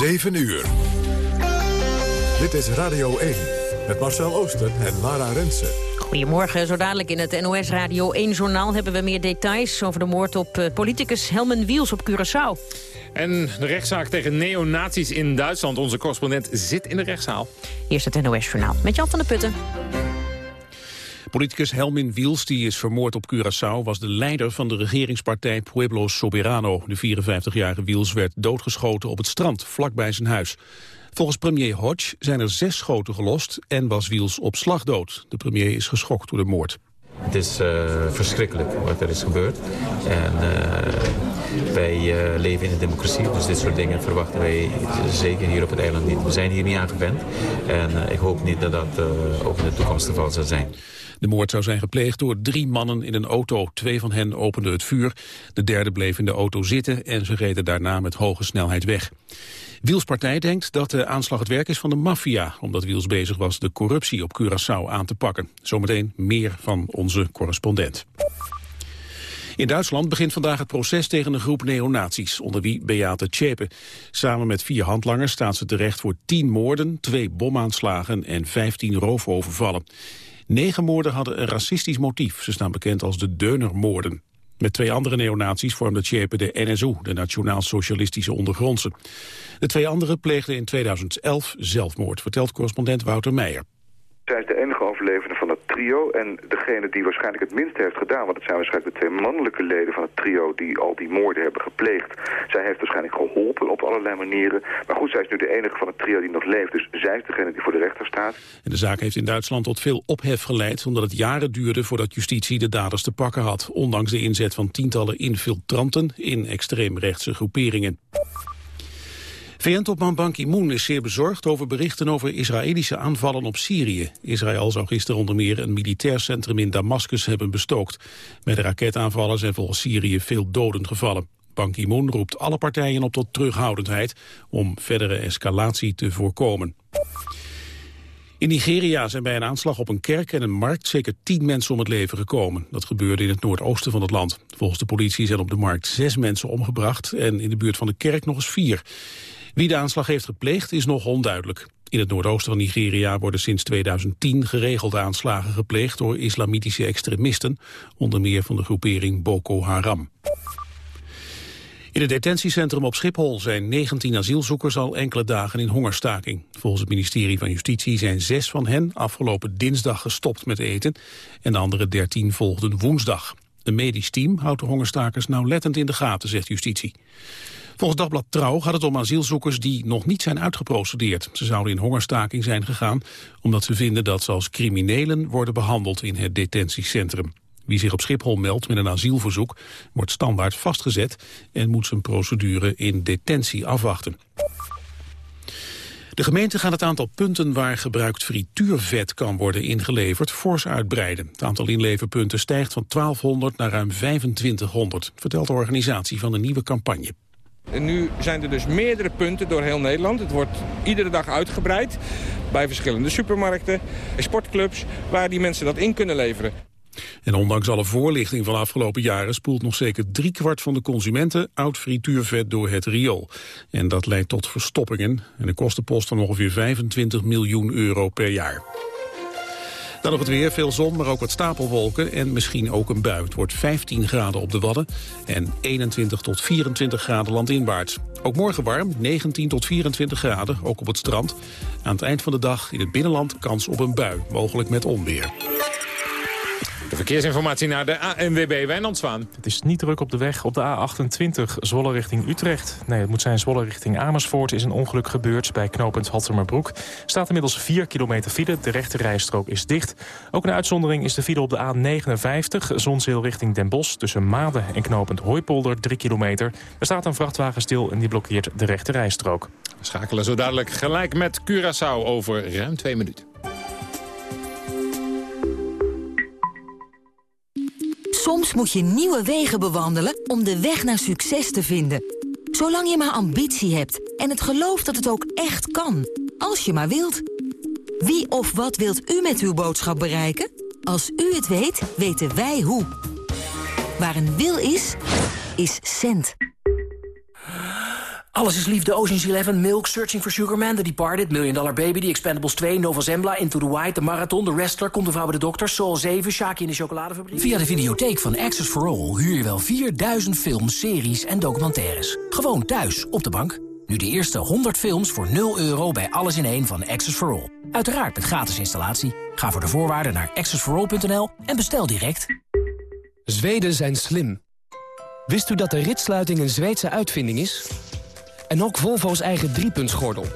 7 uur. Dit is Radio 1 met Marcel Ooster en Lara Rensen. Goedemorgen, zo dadelijk in het NOS Radio 1-journaal... hebben we meer details over de moord op uh, politicus Helmen Wiels op Curaçao. En de rechtszaak tegen neonazies in Duitsland. Onze correspondent zit in de rechtszaal. Eerst het NOS-journaal met Jan van der Putten. Politicus Helmin Wiels, die is vermoord op Curaçao... was de leider van de regeringspartij Pueblo Soberano. De 54-jarige Wiels werd doodgeschoten op het strand, vlakbij zijn huis. Volgens premier Hodge zijn er zes schoten gelost en was Wiels op slag dood. De premier is geschokt door de moord. Het is uh, verschrikkelijk wat er is gebeurd. En uh, wij uh, leven in een democratie, dus dit soort dingen verwachten wij zeker hier op het eiland niet. We zijn hier niet aan gewend en ik hoop niet dat dat ook in de toekomst het geval zal zijn. De moord zou zijn gepleegd door drie mannen in een auto. Twee van hen openden het vuur. De derde bleef in de auto zitten en ze reden daarna met hoge snelheid weg. Wiels partij denkt dat de aanslag het werk is van de maffia... omdat Wiels bezig was de corruptie op Curaçao aan te pakken. Zometeen meer van onze correspondent. In Duitsland begint vandaag het proces tegen een groep neonazies, onder wie Beate Tjepe. Samen met vier handlangers staat ze terecht voor tien moorden, twee bomaanslagen en vijftien roofovervallen. Negen moorden hadden een racistisch motief. Ze staan bekend als de Deunermoorden. Met twee andere neonazies vormde Tjepe de NSU, de Nationaal-Socialistische Ondergrondse. De twee anderen pleegden in 2011 zelfmoord, vertelt correspondent Wouter Meijer. Zij is de enige overlevende van trio. En degene die waarschijnlijk het minste heeft gedaan... want het zijn waarschijnlijk de twee mannelijke leden van het trio... die al die moorden hebben gepleegd. Zij heeft waarschijnlijk geholpen op allerlei manieren. Maar goed, zij is nu de enige van het trio die nog leeft. Dus zij is degene die voor de rechter staat. En de zaak heeft in Duitsland tot veel ophef geleid... omdat het jaren duurde voordat justitie de daders te pakken had. Ondanks de inzet van tientallen infiltranten in extreemrechtse groeperingen. VN-topman Ban Ki-moon is zeer bezorgd over berichten over Israëlische aanvallen op Syrië. Israël zou gisteren onder meer een militair centrum in Damascus hebben bestookt. Met de raketaanvallen zijn volgens Syrië veel doden gevallen. Ban Ki-moon roept alle partijen op tot terughoudendheid om verdere escalatie te voorkomen. In Nigeria zijn bij een aanslag op een kerk en een markt zeker tien mensen om het leven gekomen. Dat gebeurde in het noordoosten van het land. Volgens de politie zijn op de markt zes mensen omgebracht en in de buurt van de kerk nog eens vier. Wie de aanslag heeft gepleegd is nog onduidelijk. In het noordoosten van Nigeria worden sinds 2010 geregeld aanslagen gepleegd door islamitische extremisten, onder meer van de groepering Boko Haram. In het detentiecentrum op Schiphol zijn 19 asielzoekers al enkele dagen in hongerstaking. Volgens het ministerie van Justitie zijn zes van hen afgelopen dinsdag gestopt met eten en de andere 13 volgden woensdag. Een medisch team houdt de hongerstakers nauwlettend in de gaten, zegt justitie. Volgens Dagblad Trouw gaat het om asielzoekers die nog niet zijn uitgeprocedeerd. Ze zouden in hongerstaking zijn gegaan omdat ze vinden dat ze als criminelen worden behandeld in het detentiecentrum. Wie zich op Schiphol meldt met een asielverzoek wordt standaard vastgezet en moet zijn procedure in detentie afwachten. De gemeente gaat het aantal punten waar gebruikt frituurvet kan worden ingeleverd fors uitbreiden. Het aantal inleverpunten stijgt van 1200 naar ruim 2500, vertelt de organisatie van een nieuwe campagne. En nu zijn er dus meerdere punten door heel Nederland. Het wordt iedere dag uitgebreid bij verschillende supermarkten en sportclubs... waar die mensen dat in kunnen leveren. En ondanks alle voorlichting van de afgelopen jaren... spoelt nog zeker driekwart van de consumenten oud frituurvet door het riool. En dat leidt tot verstoppingen en een kostenpost van ongeveer 25 miljoen euro per jaar. Dan nog het weer, veel zon, maar ook wat stapelwolken en misschien ook een bui. Het wordt 15 graden op de Wadden en 21 tot 24 graden landinwaarts. Ook morgen warm, 19 tot 24 graden, ook op het strand. Aan het eind van de dag in het binnenland kans op een bui, mogelijk met onweer. De verkeersinformatie naar de ANWB Wijnandswaan. Het is niet druk op de weg op de A28 Zwolle richting Utrecht. Nee, het moet zijn Zwolle richting Amersfoort is een ongeluk gebeurd bij knooppunt Haltermerbroek. Staat inmiddels 4 kilometer file, de rechte rijstrook is dicht. Ook een uitzondering is de file op de A59 Zonzeel richting Den Bosch... tussen Maden en knooppunt Hooipolder 3 kilometer. Er staat een vrachtwagen stil en die blokkeert de rechte rijstrook. We schakelen zo dadelijk gelijk met Curaçao over ruim twee minuten. Soms moet je nieuwe wegen bewandelen om de weg naar succes te vinden. Zolang je maar ambitie hebt en het geloof dat het ook echt kan. Als je maar wilt. Wie of wat wilt u met uw boodschap bereiken? Als u het weet, weten wij hoe. Waar een wil is, is cent. Alles is Liefde, Ocean's Eleven, Milk, Searching for Sugar Man, The Departed, Million Dollar Baby, The Expendables 2, Nova Zembla, Into the White, The Marathon, The Wrestler, Komt de Vrouw bij de Dokter, Soul 7, Shaki in de Chocoladefabriek. Via de videotheek van Access for All huur je wel 4000 films, series en documentaires. Gewoon thuis, op de bank. Nu de eerste 100 films voor 0 euro bij Alles in één van Access for All. Uiteraard met gratis installatie. Ga voor de voorwaarden naar accessforall.nl en bestel direct. Zweden zijn slim. Wist u dat de ritsluiting een Zweedse uitvinding is? En ook Volvo's eigen driepuntsgordel.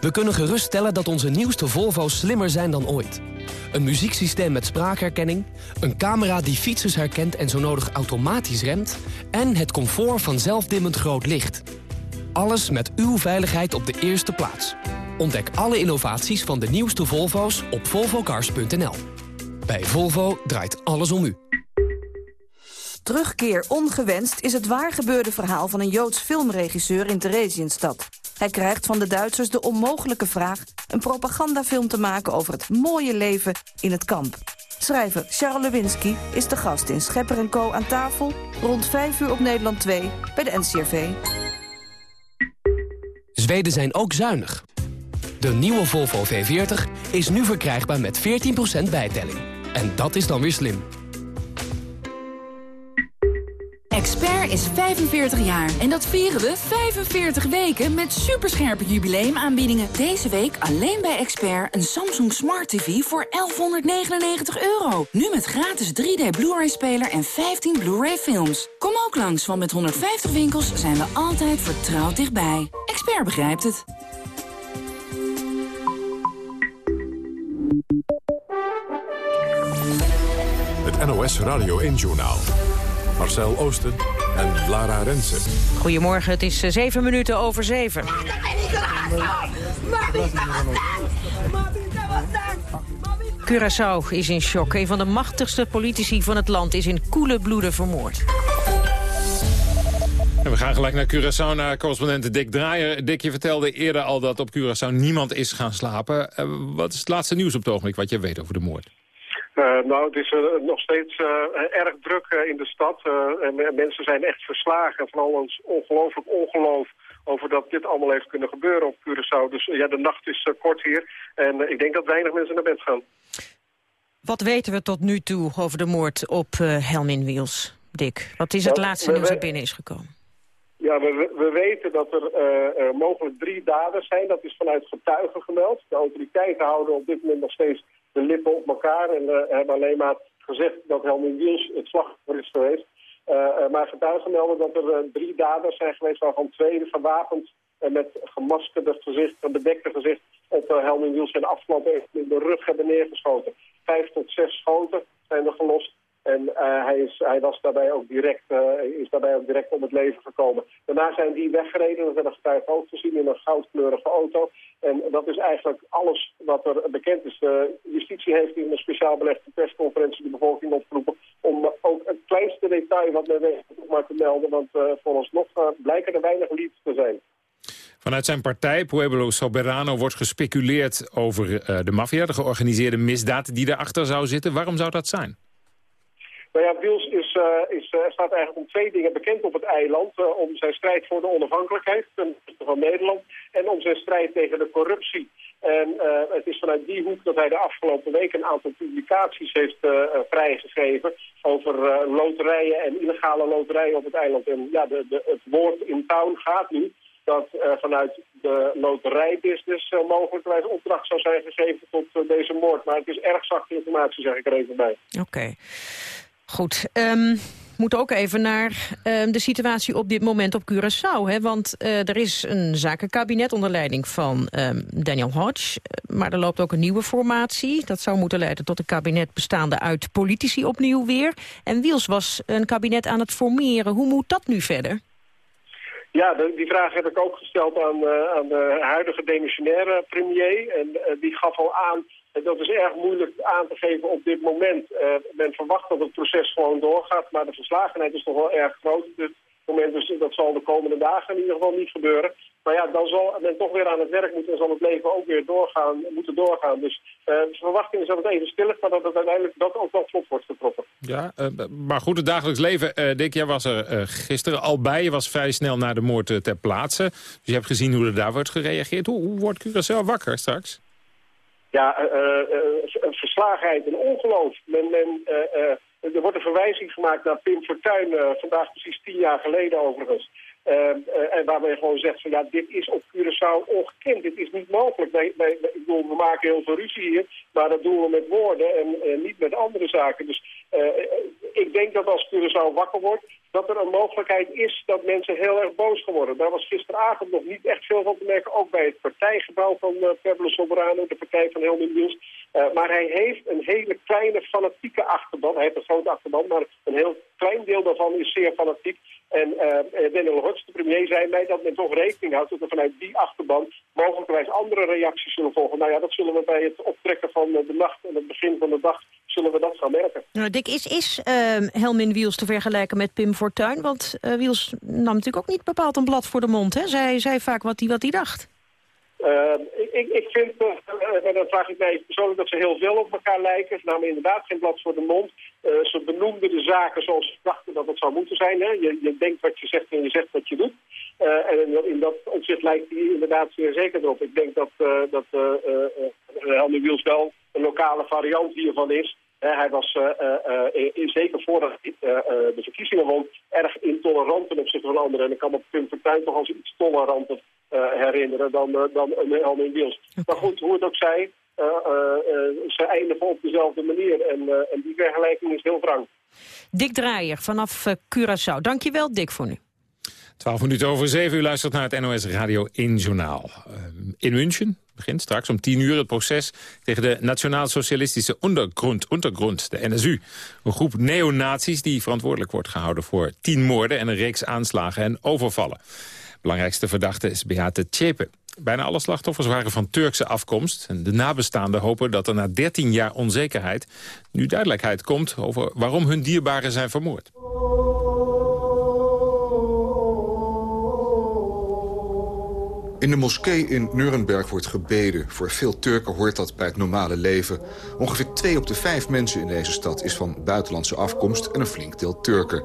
We kunnen geruststellen dat onze nieuwste Volvo's slimmer zijn dan ooit. Een muzieksysteem met spraakherkenning, een camera die fietsers herkent en zo nodig automatisch remt... en het comfort van zelfdimmend groot licht. Alles met uw veiligheid op de eerste plaats. Ontdek alle innovaties van de nieuwste Volvo's op volvocars.nl. Bij Volvo draait alles om u. Terugkeer ongewenst is het waargebeurde verhaal van een Joods filmregisseur in Theresienstad. Hij krijgt van de Duitsers de onmogelijke vraag een propagandafilm te maken over het mooie leven in het kamp. Schrijver Charles Lewinsky is de gast in Schepper Co. aan tafel rond 5 uur op Nederland 2 bij de NCRV. Zweden zijn ook zuinig. De nieuwe Volvo V40 is nu verkrijgbaar met 14% bijtelling. En dat is dan weer slim. Expert is 45 jaar en dat vieren we 45 weken met superscherpe jubileumaanbiedingen. Deze week alleen bij Expert een Samsung Smart TV voor 1199 euro. Nu met gratis 3D Blu-ray-speler en 15 Blu-ray films. Kom ook langs, want met 150 winkels zijn we altijd vertrouwd dichtbij. Expert begrijpt het. Het NOS Radio 1-journaal. Marcel Oosten en Lara Rensen. Goedemorgen, het is eh, zeven minuten over zeven. Curaçao is in shock. Een van de machtigste politici van het land is in koele bloeden vermoord. En we gaan gelijk naar Curaçao, naar correspondent Dick Draaier. Dick, je vertelde eerder al dat op Curaçao niemand is gaan slapen. Uh, wat is het laatste nieuws op het ogenblik wat je weet over de moord? Uh, nou, het is uh, nog steeds uh, erg druk in de stad. en mensen zijn echt verslagen van al ons ongelooflijk ongeloof over dat dit allemaal heeft kunnen gebeuren op Curaçao. Dus ja, de nacht is kort hier. En ik denk dat weinig mensen naar bed gaan. Wat weten we tot nu toe over de moord op Helmin Wiels, Dick? Wat is het nou, laatste nieuws dat binnen is gekomen? Ja, we, we weten dat er mogelijk drie daders zijn. Dat is vanuit getuigen gemeld. De autoriteiten houden op dit moment nog steeds de lippen op elkaar en uh, hebben alleen maar gezegd dat Helmut Wiels het slachtoffer is geweest. Uh, uh, maar getuigen melden dat er drie daders zijn geweest, waarvan twee gewapend en met gemaskerde gezicht, een bedekte gezicht op uh, Helmut Wiels en afgelopen in de rug hebben neergeschoten. Vijf tot zes schoten zijn er gelost. En uh, hij, is, hij was daarbij ook direct, uh, is daarbij ook direct om het leven gekomen. Daarna zijn die weggereden, dat hebben getuigen ook gezien, in een goudkleurige auto. En dat is eigenlijk alles wat er bekend is. Justitie heeft in een speciaal belegde persconferentie de bevolking opgeroepen... om ook het kleinste detail wat men weet maar te melden. Want uh, volgens nog blijken er weinig leads te zijn. Vanuit zijn partij, Pueblo Soberano, wordt gespeculeerd over de maffia... de georganiseerde misdaad die daarachter zou zitten. Waarom zou dat zijn? Nou ja, Wils is, is, uh, staat eigenlijk om twee dingen bekend op het eiland. Uh, om zijn strijd voor de onafhankelijkheid van Nederland en om zijn strijd tegen de corruptie. En het is vanuit die hoek dat hij de afgelopen week een aantal publicaties heeft vrijgegeven over loterijen en illegale loterijen op het eiland. En ja, de, de, het woord in town gaat nu dat vanuit de loterijbusiness mogelijkwijs opdracht zou zijn gegeven tot deze moord. Maar het is erg zachte informatie, zeg ik er even bij. Oké. Goed, um, moet ook even naar um, de situatie op dit moment op Curaçao. Hè? Want uh, er is een zakenkabinet onder leiding van um, Daniel Hodge. Maar er loopt ook een nieuwe formatie. Dat zou moeten leiden tot een kabinet bestaande uit politici opnieuw weer. En Wiels was een kabinet aan het formeren. Hoe moet dat nu verder? Ja, die vraag heb ik ook gesteld aan, uh, aan de huidige demissionaire premier. En die gaf al aan dat is erg moeilijk aan te geven op dit moment. Uh, men verwacht dat het proces gewoon doorgaat, maar de verslagenheid is toch wel erg groot. Dus moment. Dus dat zal de komende dagen in ieder geval niet gebeuren. Maar ja, dan zal men toch weer aan het werk moeten en zal het leven ook weer doorgaan, moeten doorgaan. Dus uh, de verwachting is dat het even stil is, maar dat het uiteindelijk dat ook wel vlot wordt getrokken. Ja, uh, maar goed, het dagelijks leven. Uh, Dick, jij was er gisteren al bij. Je was vrij snel na de moord ter plaatse. Dus je hebt gezien hoe er daar wordt gereageerd. Hoe, hoe wordt Curaçao wakker straks? Ja, een verslagenheid, een ongeloof. Men, men, er wordt een verwijzing gemaakt naar Pim Fortuyn, vandaag precies tien jaar geleden overigens. Uh, en waarbij je gewoon zegt van ja, dit is op Curaçao ongekend. Dit is niet mogelijk. Wij, wij, ik bedoel, we maken heel veel ruzie hier, maar dat doen we met woorden en uh, niet met andere zaken. Dus uh, ik denk dat als Curaçao wakker wordt, dat er een mogelijkheid is dat mensen heel erg boos geworden. Daar was gisteravond nog niet echt veel van te merken, ook bij het partijgebouw van uh, Pablo Soberano, de partij van Helmin Wiels. maar hij heeft een hele kleine fanatieke achterban. Hij heeft een grote achterban, maar een heel klein deel daarvan is zeer fanatiek. En uh, Daniel Hortz, de premier, zei mij dat men toch rekening houdt... dat er vanuit die achterban mogelijkwijs andere reacties zullen volgen. Nou ja, dat zullen we bij het optrekken van de nacht en het begin van de dag... zullen we dat gaan merken. Nou, Dick, is, is uh, Helmin Wiels te vergelijken met Pim Fortuyn? Want uh, Wiels nam natuurlijk ook niet bepaald een blad voor de mond. Hè? Zij zei vaak wat hij wat hij dacht. Uh, ik, ik vind, en dan vraag ik mij persoonlijk dat ze heel veel op elkaar lijken. Ze namen inderdaad geen blad voor de mond. Uh, ze benoemden de zaken zoals ze dachten dat het zou moeten zijn. Hè? Je, je denkt wat je zegt en je zegt wat je doet. en in, in, dat opzicht lijkt hij inderdaad zeer zeker erop. Ik denk dat, dat Helmut Wiels wel een lokale variant hiervan is. hij was in, zeker voordat hij de verkiezingen won erg intolerant ten opzichte van anderen. En ik kan me op punt Fortuyn toch als iets toleranter uh, herinneren dan, uh, dan Helmin Wiels. Maar goed, hoe het ook zij, uh, ze eindigen op dezelfde manier. En, en die vergelijking is heel wrang. Dick Draaier vanaf Curaçao. Dankjewel, Dick, voor nu. 12 minuten over 7 u luistert naar het NOS Radio 1 Journaal. in München begint straks om 10 uur het proces tegen de Nationaal-Socialistische Ondergrond, Untergrond, de NSU. Een groep neonazies die verantwoordelijk wordt gehouden voor 10 moorden en een reeks aanslagen en overvallen. Belangrijkste verdachte is Beate Tjepe. Bijna alle slachtoffers waren van Turkse afkomst. En de nabestaanden hopen dat er na 13 jaar onzekerheid... nu duidelijkheid komt over waarom hun dierbaren zijn vermoord. In de moskee in Nuremberg wordt gebeden. Voor veel Turken hoort dat bij het normale leven. Ongeveer 2 op de 5 mensen in deze stad is van buitenlandse afkomst... en een flink deel Turken.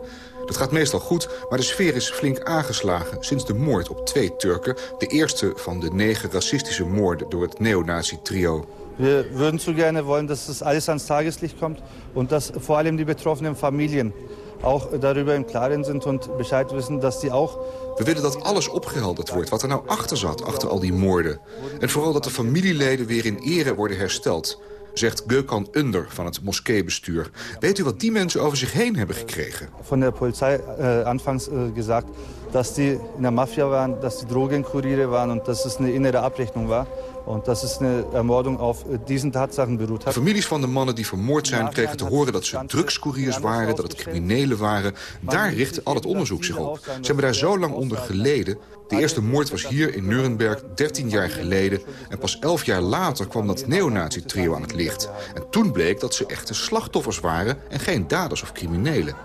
Dat gaat meestal goed, maar de sfeer is flink aangeslagen... sinds de moord op twee Turken, de eerste van de negen racistische moorden... door het neonazi-trio. We würden zo gerne wollen, dass das alles ans Tageslicht kommt... und dass vor allem die betroffenen Familien auch darüber im Klaren sind und Bescheid wissen, dass die auch... We willen dat alles opgehelderd wordt, wat er nou achter zat, achter al die moorden. En vooral dat de familieleden weer in ere worden hersteld zegt Gökhan Under van het moskeebestuur. Weet u wat die mensen over zich heen hebben gekregen? Van de politie uh, anfangs uh, gezegd dat die in de maffia waren, dat die drogenkurieren waren en dat het een innere Abrechnung was. En dat is een ermording op deze Tatsachen beruht De families van de mannen die vermoord zijn kregen te horen dat ze drugscouriers waren, dat het criminelen waren. Daar richtte al het onderzoek zich op. Ze hebben daar zo lang onder geleden. De eerste moord was hier in Nuremberg 13 jaar geleden. En pas 11 jaar later kwam dat neonazi-trio aan het licht. En toen bleek dat ze echte slachtoffers waren en geen daders of criminelen.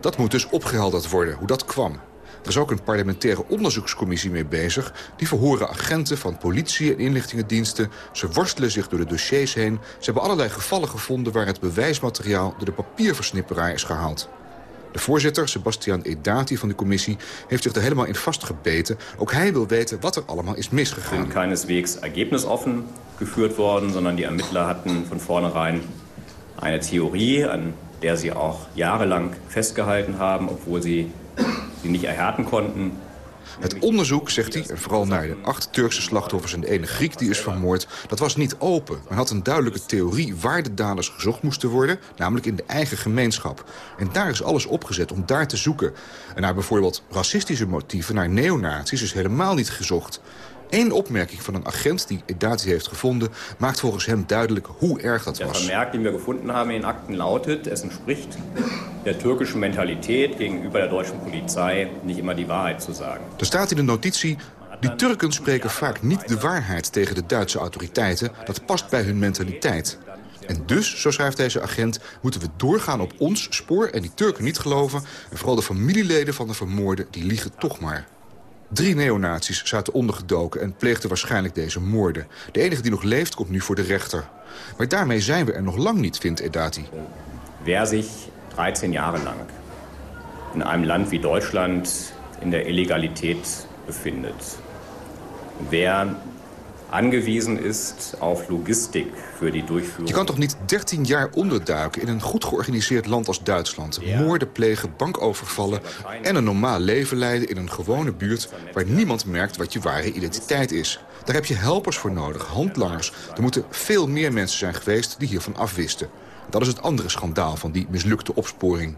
Dat moet dus opgehelderd worden, hoe dat kwam. Er is ook een parlementaire onderzoekscommissie mee bezig. Die verhoren agenten van politie en inlichtingendiensten. Ze worstelen zich door de dossiers heen. Ze hebben allerlei gevallen gevonden waar het bewijsmateriaal door de papierversnipperaar is gehaald. De voorzitter, Sebastian Edati van de commissie, heeft zich er helemaal in vastgebeten. Ook hij wil weten wat er allemaal is misgegaan. Keineswegs ergebnisoffen geführt worden, sondern die Ermittler hatten von vornherein eine Theorie, an der sie auch jahrelang festgehalten haben, obwohl sie die niet erhärten konnten. Het onderzoek, zegt hij, en vooral naar de acht Turkse slachtoffers en de ene Griek die is vermoord, dat was niet open. Men had een duidelijke theorie waar de daders gezocht moesten worden, namelijk in de eigen gemeenschap. En daar is alles opgezet om daar te zoeken. En naar bijvoorbeeld racistische motieven, naar neonazies, is helemaal niet gezocht. Eén opmerking van een agent die Edati heeft gevonden... maakt volgens hem duidelijk hoe erg dat was. De Vermerk, die we gevonden hebben in Akten lautet... es entspricht der türkischen Mentalität gegenüber der deutschen Polizei... niet immer die Wahrheit zu sagen. Er staat in de notitie... Die Turken spreken vaak niet de waarheid tegen de Duitse autoriteiten. Dat past bij hun mentaliteit. En dus, zo schrijft deze agent, moeten we doorgaan op ons spoor... en die Turken niet geloven. En vooral de familieleden van de vermoorden, die liegen toch maar. Drie neonazies zaten ondergedoken en pleegden waarschijnlijk deze moorden. De enige die nog leeft komt nu voor de rechter. Maar daarmee zijn we er nog lang niet, vindt Edati. Wer zich 13 Jahre lang in einem Land wie Deutschland in der Illegalität befindet, wer angewiesen ist auf Logistik für die Durchführung. Je kan toch niet 13 jaar onderduiken in een goed georganiseerd land als Duitsland. Moorden plegen, bankovervallen en een normaal leven leiden in een gewone buurt... waar niemand merkt wat je ware identiteit is. Daar heb je helpers voor nodig, handlangers. Er moeten veel meer mensen zijn geweest die hiervan afwisten. Dat is het andere schandaal van die mislukte opsporing.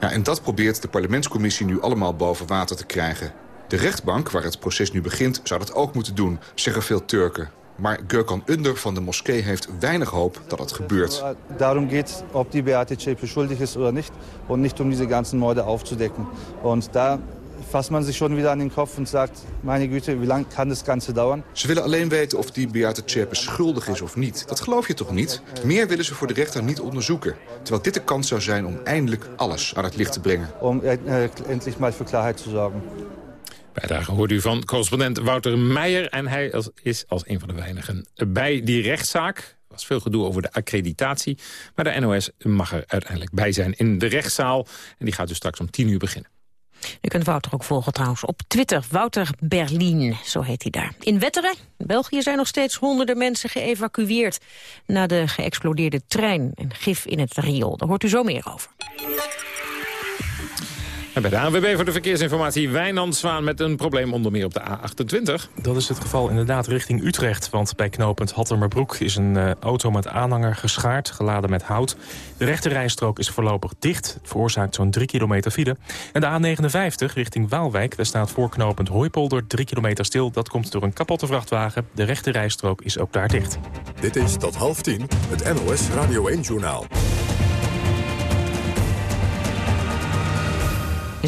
Ja, en dat probeert de parlementscommissie nu allemaal boven water te krijgen. De rechtbank, waar het proces nu begint, zou dat ook moeten doen, zeggen veel Turken. Maar Gökhan Under van de moskee heeft weinig hoop dat het gebeurt. Darum geht ob die Beate Zschäpe schuldig ist oder nicht und nicht um diese ganzen Morde aufzudecken. Und da fasst man sich schon wieder an den Kopf und sagt, meine Güte, wie lang kann das Ganze dauern? Ze willen alleen weten of die Beate Zschäpe schuldig is of niet. Dat geloof je toch niet? Meer willen ze voor de rechter niet onderzoeken. Terwijl dit de kans zou zijn om eindelijk alles aan het licht te brengen. Om uh, endlich mal für Klarheit zu sorgen. Bijdrage hoort u van correspondent Wouter Meijer. En hij is als een van de weinigen bij die rechtszaak. Er was veel gedoe over de accreditatie. Maar de NOS mag er uiteindelijk bij zijn in de rechtszaal. En die gaat dus straks om tien uur beginnen. U kunt Wouter ook volgen trouwens op Twitter. Wouter Berlin, zo heet hij daar. In Wetteren, België, zijn nog steeds honderden mensen geëvacueerd... na de geëxplodeerde trein en gif in het riool. Daar hoort u zo meer over. En bij de ANWB voor de verkeersinformatie Wijnand Zwaan met een probleem onder meer op de A28. Dat is het geval inderdaad richting Utrecht. Want bij knooppunt Hattermerbroek is een uh, auto met aanhanger geschaard, geladen met hout. De rechterrijstrook is voorlopig dicht. Het veroorzaakt zo'n 3 kilometer file. En de A59 richting Waalwijk, daar staat voor knooppunt Hooipolder 3 kilometer stil. Dat komt door een kapotte vrachtwagen. De rechterrijstrook is ook daar dicht. Dit is tot half tien het NOS Radio 1-journaal.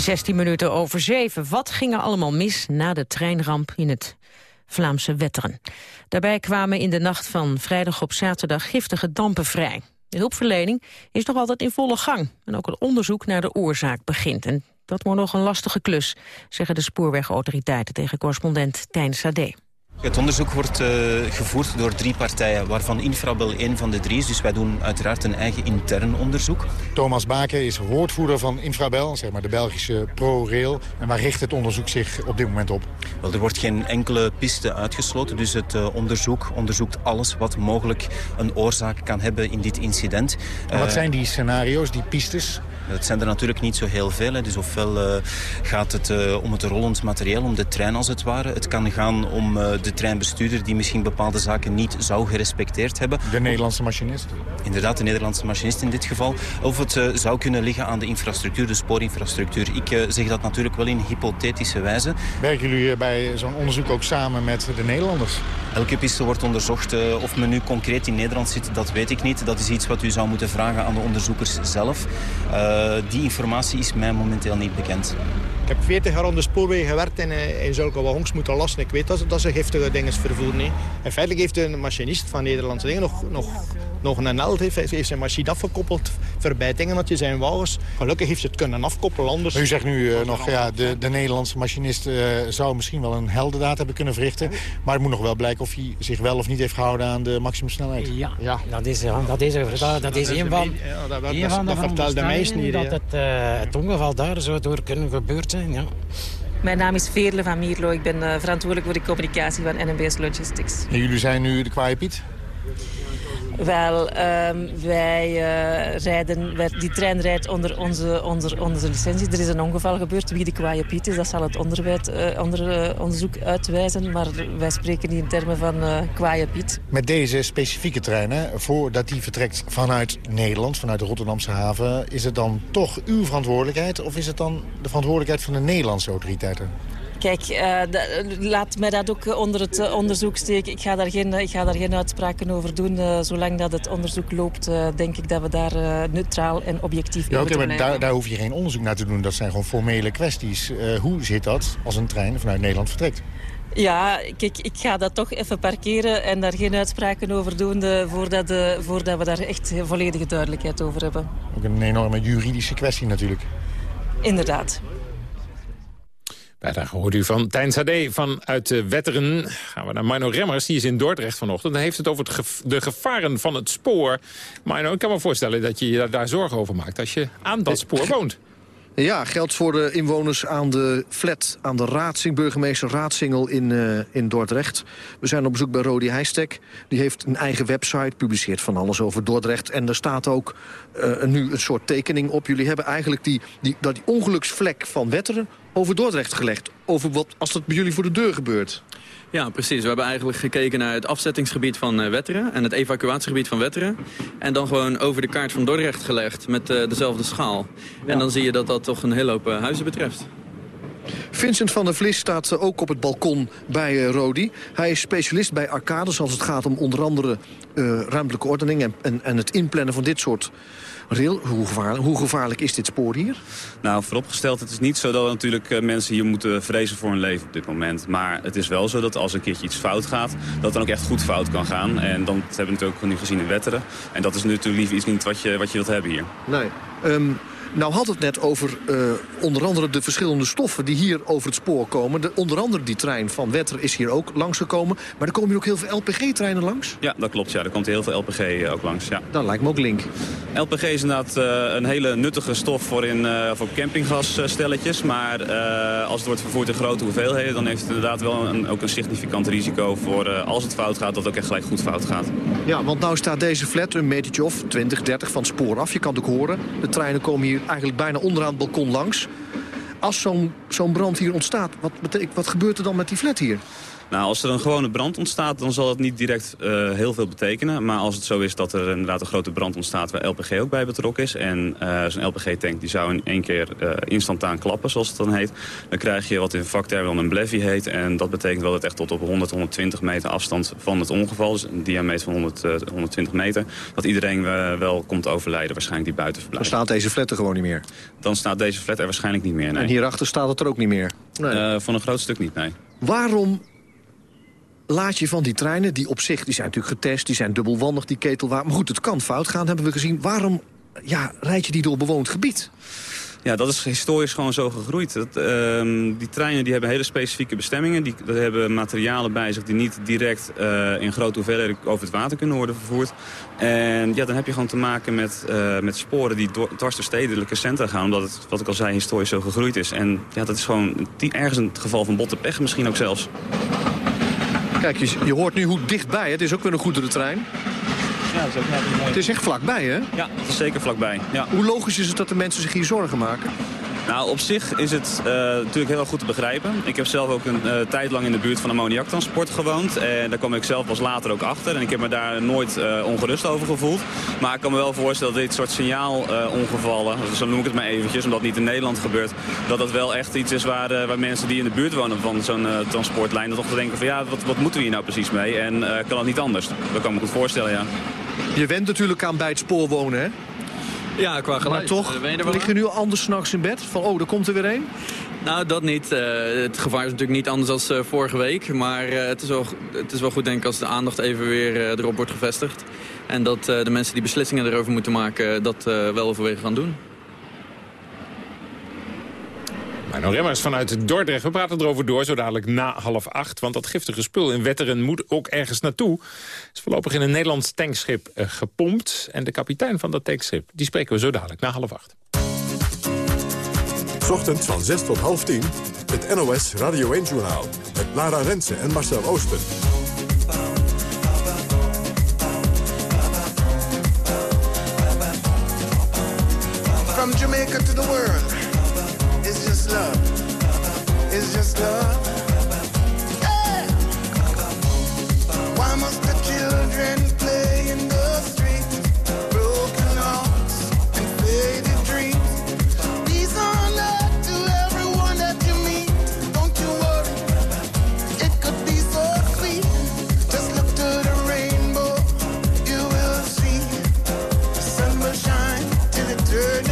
16 minuten over 7. Wat ging er allemaal mis na de treinramp in het Vlaamse Wetteren? Daarbij kwamen in de nacht van vrijdag op zaterdag giftige dampen vrij. De hulpverlening is nog altijd in volle gang. En ook het onderzoek naar de oorzaak begint. En dat wordt nog een lastige klus, zeggen de spoorwegautoriteiten tegen correspondent Tijn Sade. Het onderzoek wordt uh, gevoerd door drie partijen, waarvan Infrabel één van de drie is. Dus wij doen uiteraard een eigen intern onderzoek. Thomas Baken is woordvoerder van Infrabel, zeg maar de Belgische ProRail. En waar richt het onderzoek zich op dit moment op? Wel, er wordt geen enkele piste uitgesloten. Dus het uh, onderzoek onderzoekt alles wat mogelijk een oorzaak kan hebben in dit incident. En wat uh, zijn die scenario's, die pistes? Het zijn er natuurlijk niet zo heel veel. Hè. Dus ofwel uh, gaat het om het rollend materieel, om de trein als het ware. Het kan gaan om uh, de treinbestuurder die misschien bepaalde zaken niet zou gerespecteerd hebben. De Nederlandse machinist? Inderdaad, de Nederlandse machinist in dit geval. Of het zou kunnen liggen aan de infrastructuur, de spoorinfrastructuur. Ik zeg dat natuurlijk wel in hypothetische wijze. Werken jullie bij zo'n onderzoek ook samen met de Nederlanders? Elke piste wordt onderzocht. of men nu concreet in Nederland zit, dat weet ik niet. Dat is iets wat u zou moeten vragen aan de onderzoekers zelf. Uh, die informatie is mij momenteel niet bekend. Ik heb 40 jaar aan de spoorwegen gewerkt en in zulke wagons moeten lasten. Ik weet dat, dat ze giftige dingen vervoeren. Hè. En feitelijk heeft een machinist van Nederlandse dingen nog, nog, nog een NL heeft, heeft zijn machine afgekoppeld voorbij dingen dat je zijn wagens. Gelukkig heeft ze het kunnen afkoppelen anders. U zegt nu uh, nog, ja, de, de Nederlandse machinist uh, zou misschien wel een heldendaad hebben kunnen verrichten. Maar het moet nog wel blijken of hij zich wel of niet heeft gehouden aan de maximumsnelheid. Ja, ja. dat is, dat is, dat, dat, dat is een van, ja, dat, een van de dat vertelt de meesten niet. Dat het, uh, het ongeval daar zou door kunnen gebeurd zijn, ja. Mijn naam is Veerle van Mierlo. Ik ben uh, verantwoordelijk voor de communicatie van NMBS Logistics. En jullie zijn nu de kwaaie Piet? Wel, um, wij uh, rijden, die trein rijdt onder onze, onder onze licentie. Er is een ongeval gebeurd. Wie de kwaaie Piet is, dat zal het onderwijt, uh, onder, uh, onderzoek uitwijzen. Maar wij spreken niet in termen van kwaaie Piet. Met deze specifieke trein, hè, voordat die vertrekt vanuit Nederland, vanuit de Rotterdamse haven... is het dan toch uw verantwoordelijkheid of is het dan de verantwoordelijkheid van de Nederlandse autoriteiten? Kijk, uh, laat mij dat ook onder het onderzoek steken. Ik ga daar geen, ik ga daar geen uitspraken over doen. Uh, zolang dat het onderzoek loopt, denk ik dat we daar neutraal en objectief ja, okay, maar daar, daar, hoef je geen onderzoek naar te doen. Dat zijn gewoon formele kwesties. hoe zit dat als een trein vanuit Nederland vertrekt? Ja, kijk, ik ga dat toch even parkeren en daar geen uitspraken over doen... Voordat, voordat we daar echt volledige duidelijkheid over hebben. Ook een enorme juridische kwestie natuurlijk. Inderdaad. Bijdrage hoort u van Tijn Sade vanuit Wetteren. Gaan we naar Mino Remmers, die is in Dordrecht vanochtend. Hij heeft het over het de gevaren van het spoor. Mino, ik kan me voorstellen dat je je daar zorgen over maakt... als je aan dat spoor woont. Ja, geldt voor de inwoners aan de flat, aan de Raadsing, burgemeester Raadsingel in, uh, in Dordrecht. We zijn op bezoek bij Rodi Heistek. Die heeft een eigen website, publiceert van alles over Dordrecht. En er staat ook uh, nu een soort tekening op. Jullie hebben eigenlijk die, die, dat die ongeluksvlek van Wetteren over Dordrecht gelegd. Over wat als dat bij jullie voor de deur gebeurt. Ja, precies. We hebben eigenlijk gekeken naar het afzettingsgebied van uh, Wetteren... en het evacuatiegebied van Wetteren. En dan gewoon over de kaart van Dordrecht gelegd met uh, dezelfde schaal. Ja. En dan zie je dat dat toch een hele hoop uh, huizen betreft. Vincent van der Vlis staat ook op het balkon bij Rodi. Hij is specialist bij arcades als het gaat om onder andere ruimtelijke ordening... En, en, en het inplannen van dit soort Rail, hoe gevaarlijk, hoe gevaarlijk is dit spoor hier? Nou, vooropgesteld, het is niet zo dat natuurlijk mensen hier moeten vrezen voor hun leven op dit moment. Maar het is wel zo dat als een keertje iets fout gaat, dat dan ook echt goed fout kan gaan. En dan hebben we natuurlijk ook nu gezien in Wetteren. En dat is natuurlijk liever iets niet wat je, wat je wilt hebben hier. Nee. Um, nou had het net over uh, onder andere de verschillende stoffen die hier over het spoor komen. De, onder andere die trein van Wetter is hier ook langsgekomen. Maar er komen hier ook heel veel LPG-treinen langs? Ja, dat klopt. Ja. Er komt heel veel LPG uh, ook langs. Ja. Dat lijkt me ook link. LPG is inderdaad uh, een hele nuttige stof voor, in, voor campinggasstelletjes. Maar als het wordt vervoerd in grote hoeveelheden... dan heeft het inderdaad wel een, ook een significant risico voor als het fout gaat... dat het ook echt gelijk goed fout gaat. Ja, want nou staat deze flat een metertje of 20, 30 van het spoor af. Je kan het ook horen. De treinen komen hier eigenlijk bijna onderaan het balkon langs. Als zo'n zo'n brand hier ontstaat, wat, wat gebeurt er dan met die flat hier? Nou, als er een gewone brand ontstaat, dan zal het niet direct uh, heel veel betekenen. Maar als het zo is dat er inderdaad een grote brand ontstaat waar LPG ook bij betrokken is... en uh, zo'n LPG-tank die zou in één keer uh, instantaan klappen, zoals het dan heet... dan krijg je wat in vakterm een blevy heet. En dat betekent wel dat echt tot op 100, 120 meter afstand van het ongeval... dus een diameter van 100, 120 meter... dat iedereen wel komt overlijden, waarschijnlijk die buiten verblijft. Dan staat deze flat er gewoon niet meer? Dan staat deze flat er waarschijnlijk niet meer, nee. En hierachter staat het er ook niet meer? Nee. van een groot stuk niet, nee. Waarom laat je van die treinen, die op zich die zijn natuurlijk getest... die zijn dubbelwandig, die ketelwagen. Maar goed, het kan fout gaan, hebben we gezien. Waarom ja, rijd je die door bewoond gebied? Ja, dat is historisch gewoon zo gegroeid. Dat, uh, die treinen die hebben hele specifieke bestemmingen. Die, dat hebben materialen bij zich die niet direct uh, in grote hoeveelheden over het water kunnen worden vervoerd. En ja, dan heb je gewoon te maken met, uh, met sporen die dwars door stedelijke centra gaan. Omdat het, wat ik al zei, historisch zo gegroeid is. En ja, dat is gewoon ergens een geval van botte pech misschien ook zelfs. Kijk, je, je hoort nu hoe dichtbij. Het is ook weer een goederentrein. Ja, dat is ook net Het is echt vlakbij, hè? Ja, het is zeker vlakbij. Ja. Hoe logisch is het dat de mensen zich hier zorgen maken? Nou, op zich is het uh, natuurlijk heel goed te begrijpen. Ik heb zelf ook een uh, tijd lang in de buurt van ammoniaktransport gewoond. En daar kwam ik zelf pas later ook achter. En ik heb me daar nooit uh, ongerust over gevoeld. Maar ik kan me wel voorstellen dat dit soort signaalongevallen, zo noem ik het maar eventjes, omdat niet in Nederland gebeurt, dat dat wel echt iets is waar, waar mensen die in de buurt wonen van zo'n transportlijn, dat toch denken van ja, wat, wat moeten we hier nou precies mee? En kan dat niet anders? Dat kan ik me goed voorstellen, ja. Je went natuurlijk aan bij het spoor wonen, hè? Ja, qua geluid. Maar toch, lig je nu anders s'nachts in bed? Van, oh, er komt er weer een? Nou, dat niet. Uh, het gevaar is natuurlijk niet anders dan uh, vorige week. Maar het, is wel, het is wel goed, denk ik, als de aandacht even weer erop wordt gevestigd. En dat de mensen die beslissingen erover moeten maken, dat wel overwegen gaan doen. Marno Remmers vanuit Dordrecht. We praten erover door, zo dadelijk na half acht. Want dat giftige spul in Wetteren moet ook ergens naartoe. is voorlopig in een Nederlands tankschip uh, gepompt. En de kapitein van dat tankschip, die spreken we zo dadelijk na half acht. Ochtends van 6 tot half 10, het NOS Radio 1-journaal. Met Lara Rensen en Marcel Ooster. From Jamaica to the world. love. It's just love. Why must the children play in the streets? Broken hearts dreams. These are not to everyone that you meet. Don't you worry, it could be so sweet. Just look to the rainbow, you will see. The sun will shine till it turns.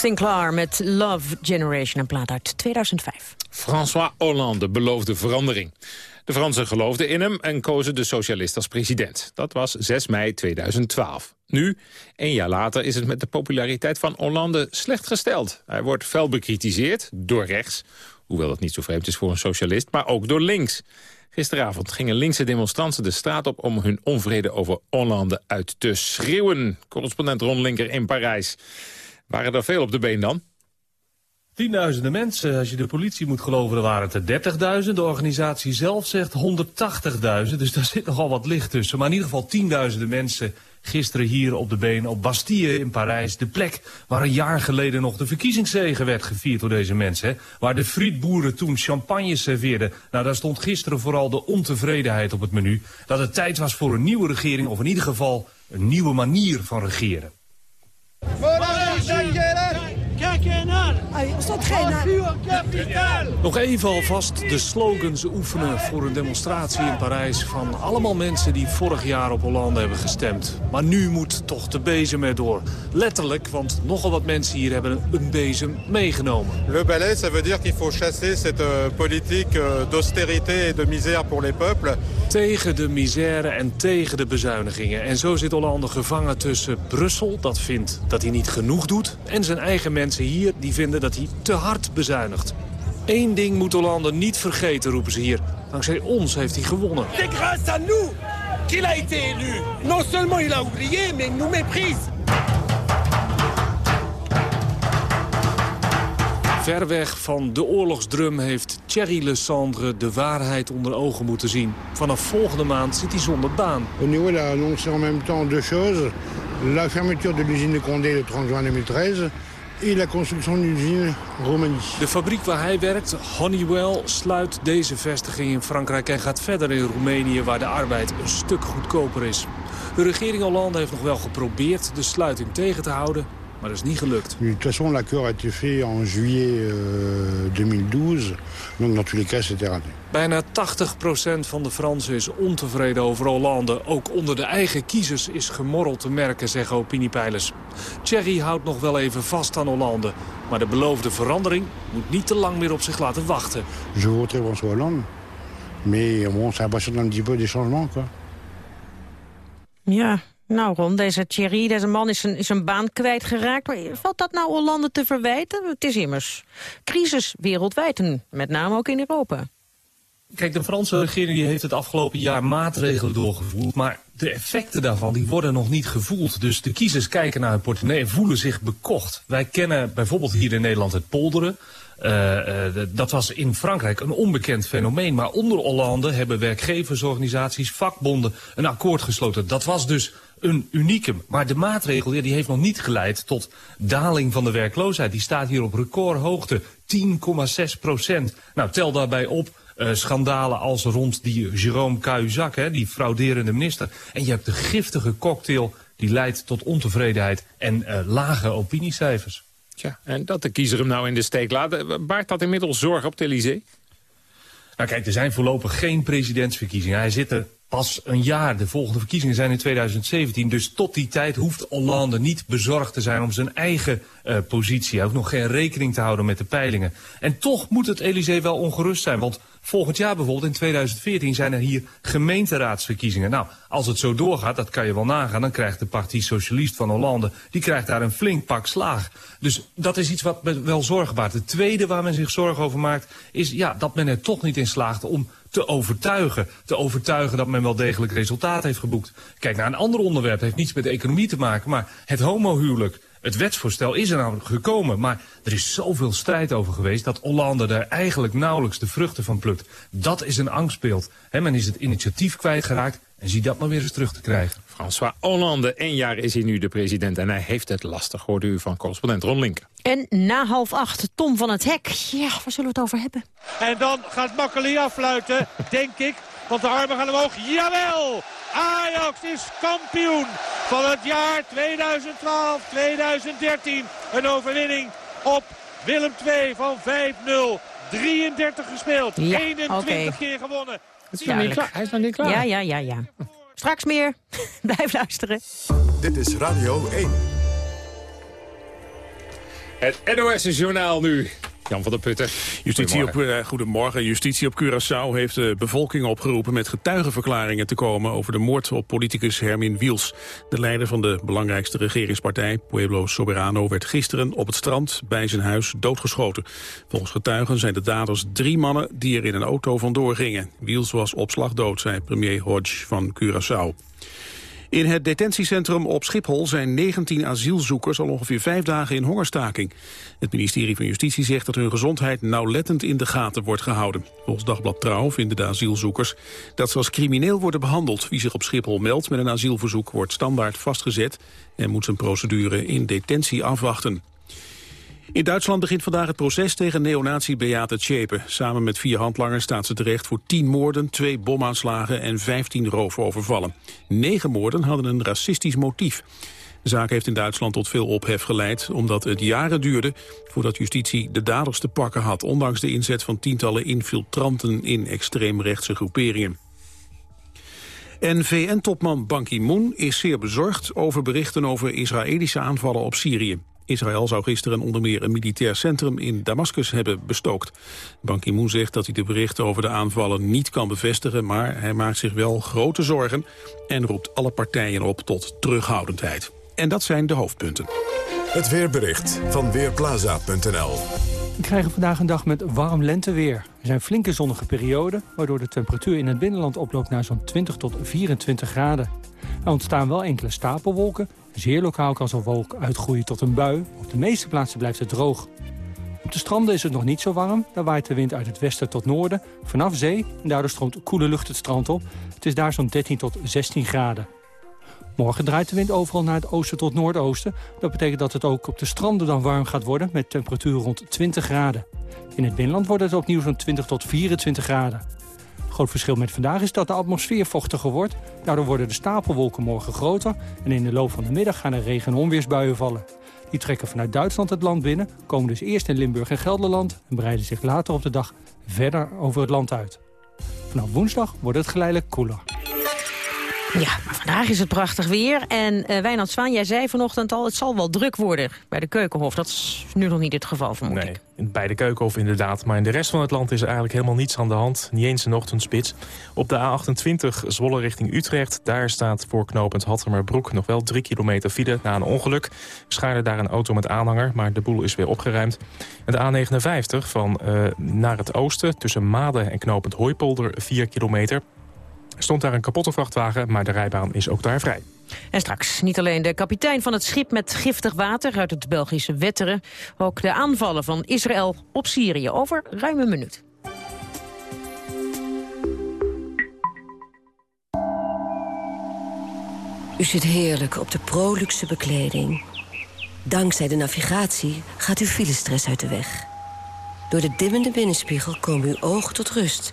Sinclair met Love Generation, een plaat uit 2005. François Hollande beloofde verandering. De Fransen geloofden in hem en kozen de socialist als president. Dat was 6 mei 2012. Nu, een jaar later, is het met de populariteit van Hollande slecht gesteld. Hij wordt fel bekritiseerd, door rechts, hoewel dat niet zo vreemd is voor een socialist, maar ook door links. Gisteravond gingen linkse demonstranten de straat op om hun onvrede over Hollande uit te schreeuwen. Correspondent Ron Linker in Parijs. Waren er veel op de been dan? Tienduizenden mensen, als je de politie moet geloven, er waren het er 30.000. De organisatie zelf zegt 180.000, dus daar zit nogal wat licht tussen. Maar in ieder geval tienduizenden mensen gisteren hier op de been op Bastille in Parijs. De plek waar een jaar geleden nog de verkiezingszege werd gevierd door deze mensen. Waar de frietboeren toen champagne serveerden. Nou, daar stond gisteren vooral de ontevredenheid op het menu. Dat het tijd was voor een nieuwe regering, of in ieder geval een nieuwe manier van regeren. Moran Nog even alvast de slogans oefenen voor een demonstratie in Parijs... van allemaal mensen die vorig jaar op Hollande hebben gestemd. Maar nu moet toch de bezem erdoor. Letterlijk, want nogal wat mensen hier hebben een bezem meegenomen. Le balai, ça veut dire qu'il faut chasser cette euh, politique euh, d'austérité et de misère pour les peuples. Tegen de misère en tegen de bezuinigingen. En zo zit Hollande gevangen tussen Brussel, dat vindt dat hij niet genoeg doet... en zijn eigen mensen hier, die vinden dat hij te hard bezuinigt. Eén ding moet Hollande niet vergeten, roepen ze hier. Dankzij ons heeft hij gewonnen. C'est grâce à nous qu'il a été élu. Non seulement il a oublié, mais nous méprise. Ver weg van de oorlogsdrum heeft Thierry Lessandre de waarheid onder ogen moeten zien. Vanaf volgende maand zit hij zonder baan. Niveau, il a annoncé en même temps deux choses. La fermeture de l'usine de Condé le 30 juin 2013 et la construction d'une usine. De fabriek waar hij werkt, Honeywell, sluit deze vestiging in Frankrijk... en gaat verder in Roemenië, waar de arbeid een stuk goedkoper is. De regering Hollande heeft nog wel geprobeerd de sluiting tegen te houden... maar dat is niet gelukt. De toute façon, l'accord a été fait en juillet euh, 2012. Donc, dans tous les cas, c'était raté. Bijna 80% van de Fransen is ontevreden over Hollande. Ook onder de eigen kiezers is gemorrel te merken, zeggen opiniepeilers. Thierry houdt nog wel even vast aan Hollande. Maar de beloofde verandering moet niet te lang meer op zich laten wachten. Je voterai François Hollande. Mais bon, ça impatiente un petit peu des changements, quoi. Ja, nou Ron, deze Thierry, deze man is zijn, is zijn baan kwijtgeraakt. Maar valt dat nou Hollande te verwijten? Het is immers crisis wereldwijd en met name ook in Europa. Kijk, de Franse regering heeft het afgelopen jaar maatregelen doorgevoerd. Maar de effecten daarvan die worden nog niet gevoeld. Dus de kiezers kijken naar hun portemonnee en voelen zich bekocht. Wij kennen bijvoorbeeld hier in Nederland het polderen. Uh, uh, dat was in Frankrijk een onbekend fenomeen. Maar onder Hollande hebben werkgeversorganisaties, vakbonden een akkoord gesloten. Dat was dus een unicum. Maar de maatregel ja, die heeft nog niet geleid tot daling van de werkloosheid. Die staat hier op recordhoogte, 10,6 procent. Nou, tel daarbij op uh, schandalen als rond die Jérôme Cahuzac, hè, die frauderende minister. En je hebt de giftige cocktail die leidt tot ontevredenheid en uh, lage opiniecijfers. Tja, en dat de kiezer hem nou in de steek laat, baart dat inmiddels zorg op de Elysée? Nou kijk, er zijn voorlopig geen presidentsverkiezingen. Hij zit er pas een jaar. De volgende verkiezingen zijn in 2017. Dus tot die tijd hoeft Hollande niet bezorgd te zijn om zijn eigen uh, positie. Hij hoeft nog geen rekening te houden met de peilingen. En toch moet het Elysée wel ongerust zijn. Want volgend jaar bijvoorbeeld, in 2014, zijn er hier gemeenteraadsverkiezingen. Nou, als het zo doorgaat, dat kan je wel nagaan... dan krijgt de Partie Socialist van Hollande... die krijgt daar een flink pak slaag. Dus dat is iets wat wel zorgen baart. Het tweede waar men zich zorgen over maakt... is ja, dat men er toch niet in slaagt om te overtuigen. Te overtuigen dat men wel degelijk resultaat heeft geboekt. Kijk naar een ander onderwerp, heeft niets met de economie te maken, maar het homohuwelijk. Het wetsvoorstel is er namelijk gekomen, maar er is zoveel strijd over geweest... dat Hollande er eigenlijk nauwelijks de vruchten van plukt. Dat is een angstbeeld. He, men is het initiatief kwijtgeraakt en zie dat maar weer eens terug te krijgen. François Hollande, één jaar is hij nu de president en hij heeft het lastig, hoorde u van correspondent Ron Linken. En na half acht, Tom van het Hek. Ja, waar zullen we het over hebben? En dan gaat Makkeli afluiten, denk ik. Want de armen gaan omhoog. Jawel! Ajax is kampioen van het jaar 2012-2013. Een overwinning op Willem II van 5-0. 33 gespeeld, Ja, 21 oké. keer gewonnen. Is hij, nog niet klaar? hij is nog niet klaar. Ja, ja, ja, ja. Straks meer. Blijf luisteren. Dit is Radio 1. Het NOS-journaal nu. Jan van der Putten. Justitie op, eh, goedemorgen. Justitie op Curaçao heeft de bevolking opgeroepen met getuigenverklaringen te komen over de moord op politicus Hermin Wiels. De leider van de belangrijkste regeringspartij, Pueblo Soberano, werd gisteren op het strand bij zijn huis doodgeschoten. Volgens getuigen zijn de daders drie mannen die er in een auto vandoor gingen. Wiels was op slag dood, zei premier Hodge van Curaçao. In het detentiecentrum op Schiphol zijn 19 asielzoekers al ongeveer vijf dagen in hongerstaking. Het ministerie van Justitie zegt dat hun gezondheid nauwlettend in de gaten wordt gehouden. Volgens Dagblad Trouw vinden de asielzoekers dat ze als crimineel worden behandeld. Wie zich op Schiphol meldt met een asielverzoek wordt standaard vastgezet en moet zijn procedure in detentie afwachten. In Duitsland begint vandaag het proces tegen neonazi Beate Zschäpe. Samen met vier handlangers staat ze terecht voor tien moorden, twee bomaanslagen en vijftien roofovervallen. Negen moorden hadden een racistisch motief. De zaak heeft in Duitsland tot veel ophef geleid, omdat het jaren duurde voordat justitie de daders te pakken had, ondanks de inzet van tientallen infiltranten in extreemrechtse groeperingen. En VN-topman Ban Ki-moon is zeer bezorgd over berichten over Israëlische aanvallen op Syrië. Israël zou gisteren onder meer een militair centrum in Damascus hebben bestookt. Ban Ki-moon zegt dat hij de berichten over de aanvallen niet kan bevestigen, maar hij maakt zich wel grote zorgen en roept alle partijen op tot terughoudendheid. En dat zijn de hoofdpunten. Het weerbericht van Weerplaza.nl We krijgen vandaag een dag met warm lenteweer. Er zijn flinke zonnige perioden, waardoor de temperatuur in het binnenland oploopt naar zo'n 20 tot 24 graden. Er ontstaan wel enkele stapelwolken. Zeer lokaal kan zo'n wolk uitgroeien tot een bui. Op de meeste plaatsen blijft het droog. Op de stranden is het nog niet zo warm. Daar waait de wind uit het westen tot noorden, vanaf zee. En daardoor stroomt koele lucht het strand op. Het is daar zo'n 13 tot 16 graden. Morgen draait de wind overal naar het oosten tot noordoosten. Dat betekent dat het ook op de stranden dan warm gaat worden... met temperatuur rond 20 graden. In het binnenland wordt het opnieuw zo'n 20 tot 24 graden. Groot verschil met vandaag is dat de atmosfeer vochtiger wordt. Daardoor worden de stapelwolken morgen groter... en in de loop van de middag gaan er regen- en onweersbuien vallen. Die trekken vanuit Duitsland het land binnen... komen dus eerst in Limburg en Gelderland... en breiden zich later op de dag verder over het land uit. Vanaf woensdag wordt het geleidelijk koeler. Ja, maar vandaag is het prachtig weer. En eh Wijnand Zwaan, jij zei vanochtend al, het zal wel druk worden bij de Keukenhof. Dat is nu nog niet het geval, vermoed Nee, ik. bij de Keukenhof inderdaad. Maar in de rest van het land is er eigenlijk helemaal niets aan de hand. Niet eens een ochtendspits. Op de A28 Zwolle richting Utrecht. Daar staat voor knooppunt Hattemerbroek nog wel drie kilometer file na een ongeluk. Schaarde daar een auto met aanhanger, maar de boel is weer opgeruimd. En de A59 van eh, naar het oosten tussen Maden en knooppunt Hooipolder 4 kilometer. Er stond daar een kapotte vrachtwagen, maar de rijbaan is ook daar vrij. En straks niet alleen de kapitein van het schip met giftig water uit het Belgische Wetteren. Ook de aanvallen van Israël op Syrië over ruim een minuut. U zit heerlijk op de Proluxe bekleding. Dankzij de navigatie gaat uw filestress uit de weg. Door de dimmende binnenspiegel komen uw ogen tot rust.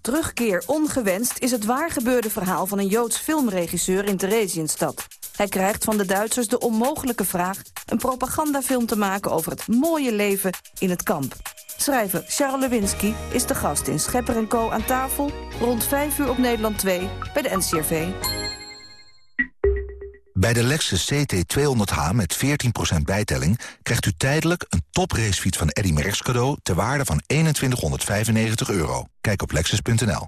Terugkeer ongewenst is het waargebeurde verhaal van een Joods filmregisseur in Theresienstad. Hij krijgt van de Duitsers de onmogelijke vraag een propagandafilm te maken over het mooie leven in het kamp. Schrijver Charles Lewinsky is de gast in Schepper Co. aan tafel rond 5 uur op Nederland 2 bij de NCRV. Bij de Lexus CT200H met 14% bijtelling krijgt u tijdelijk een topracefiets van Eddy Merckx cadeau ter waarde van 2195 euro. Kijk op lexus.nl.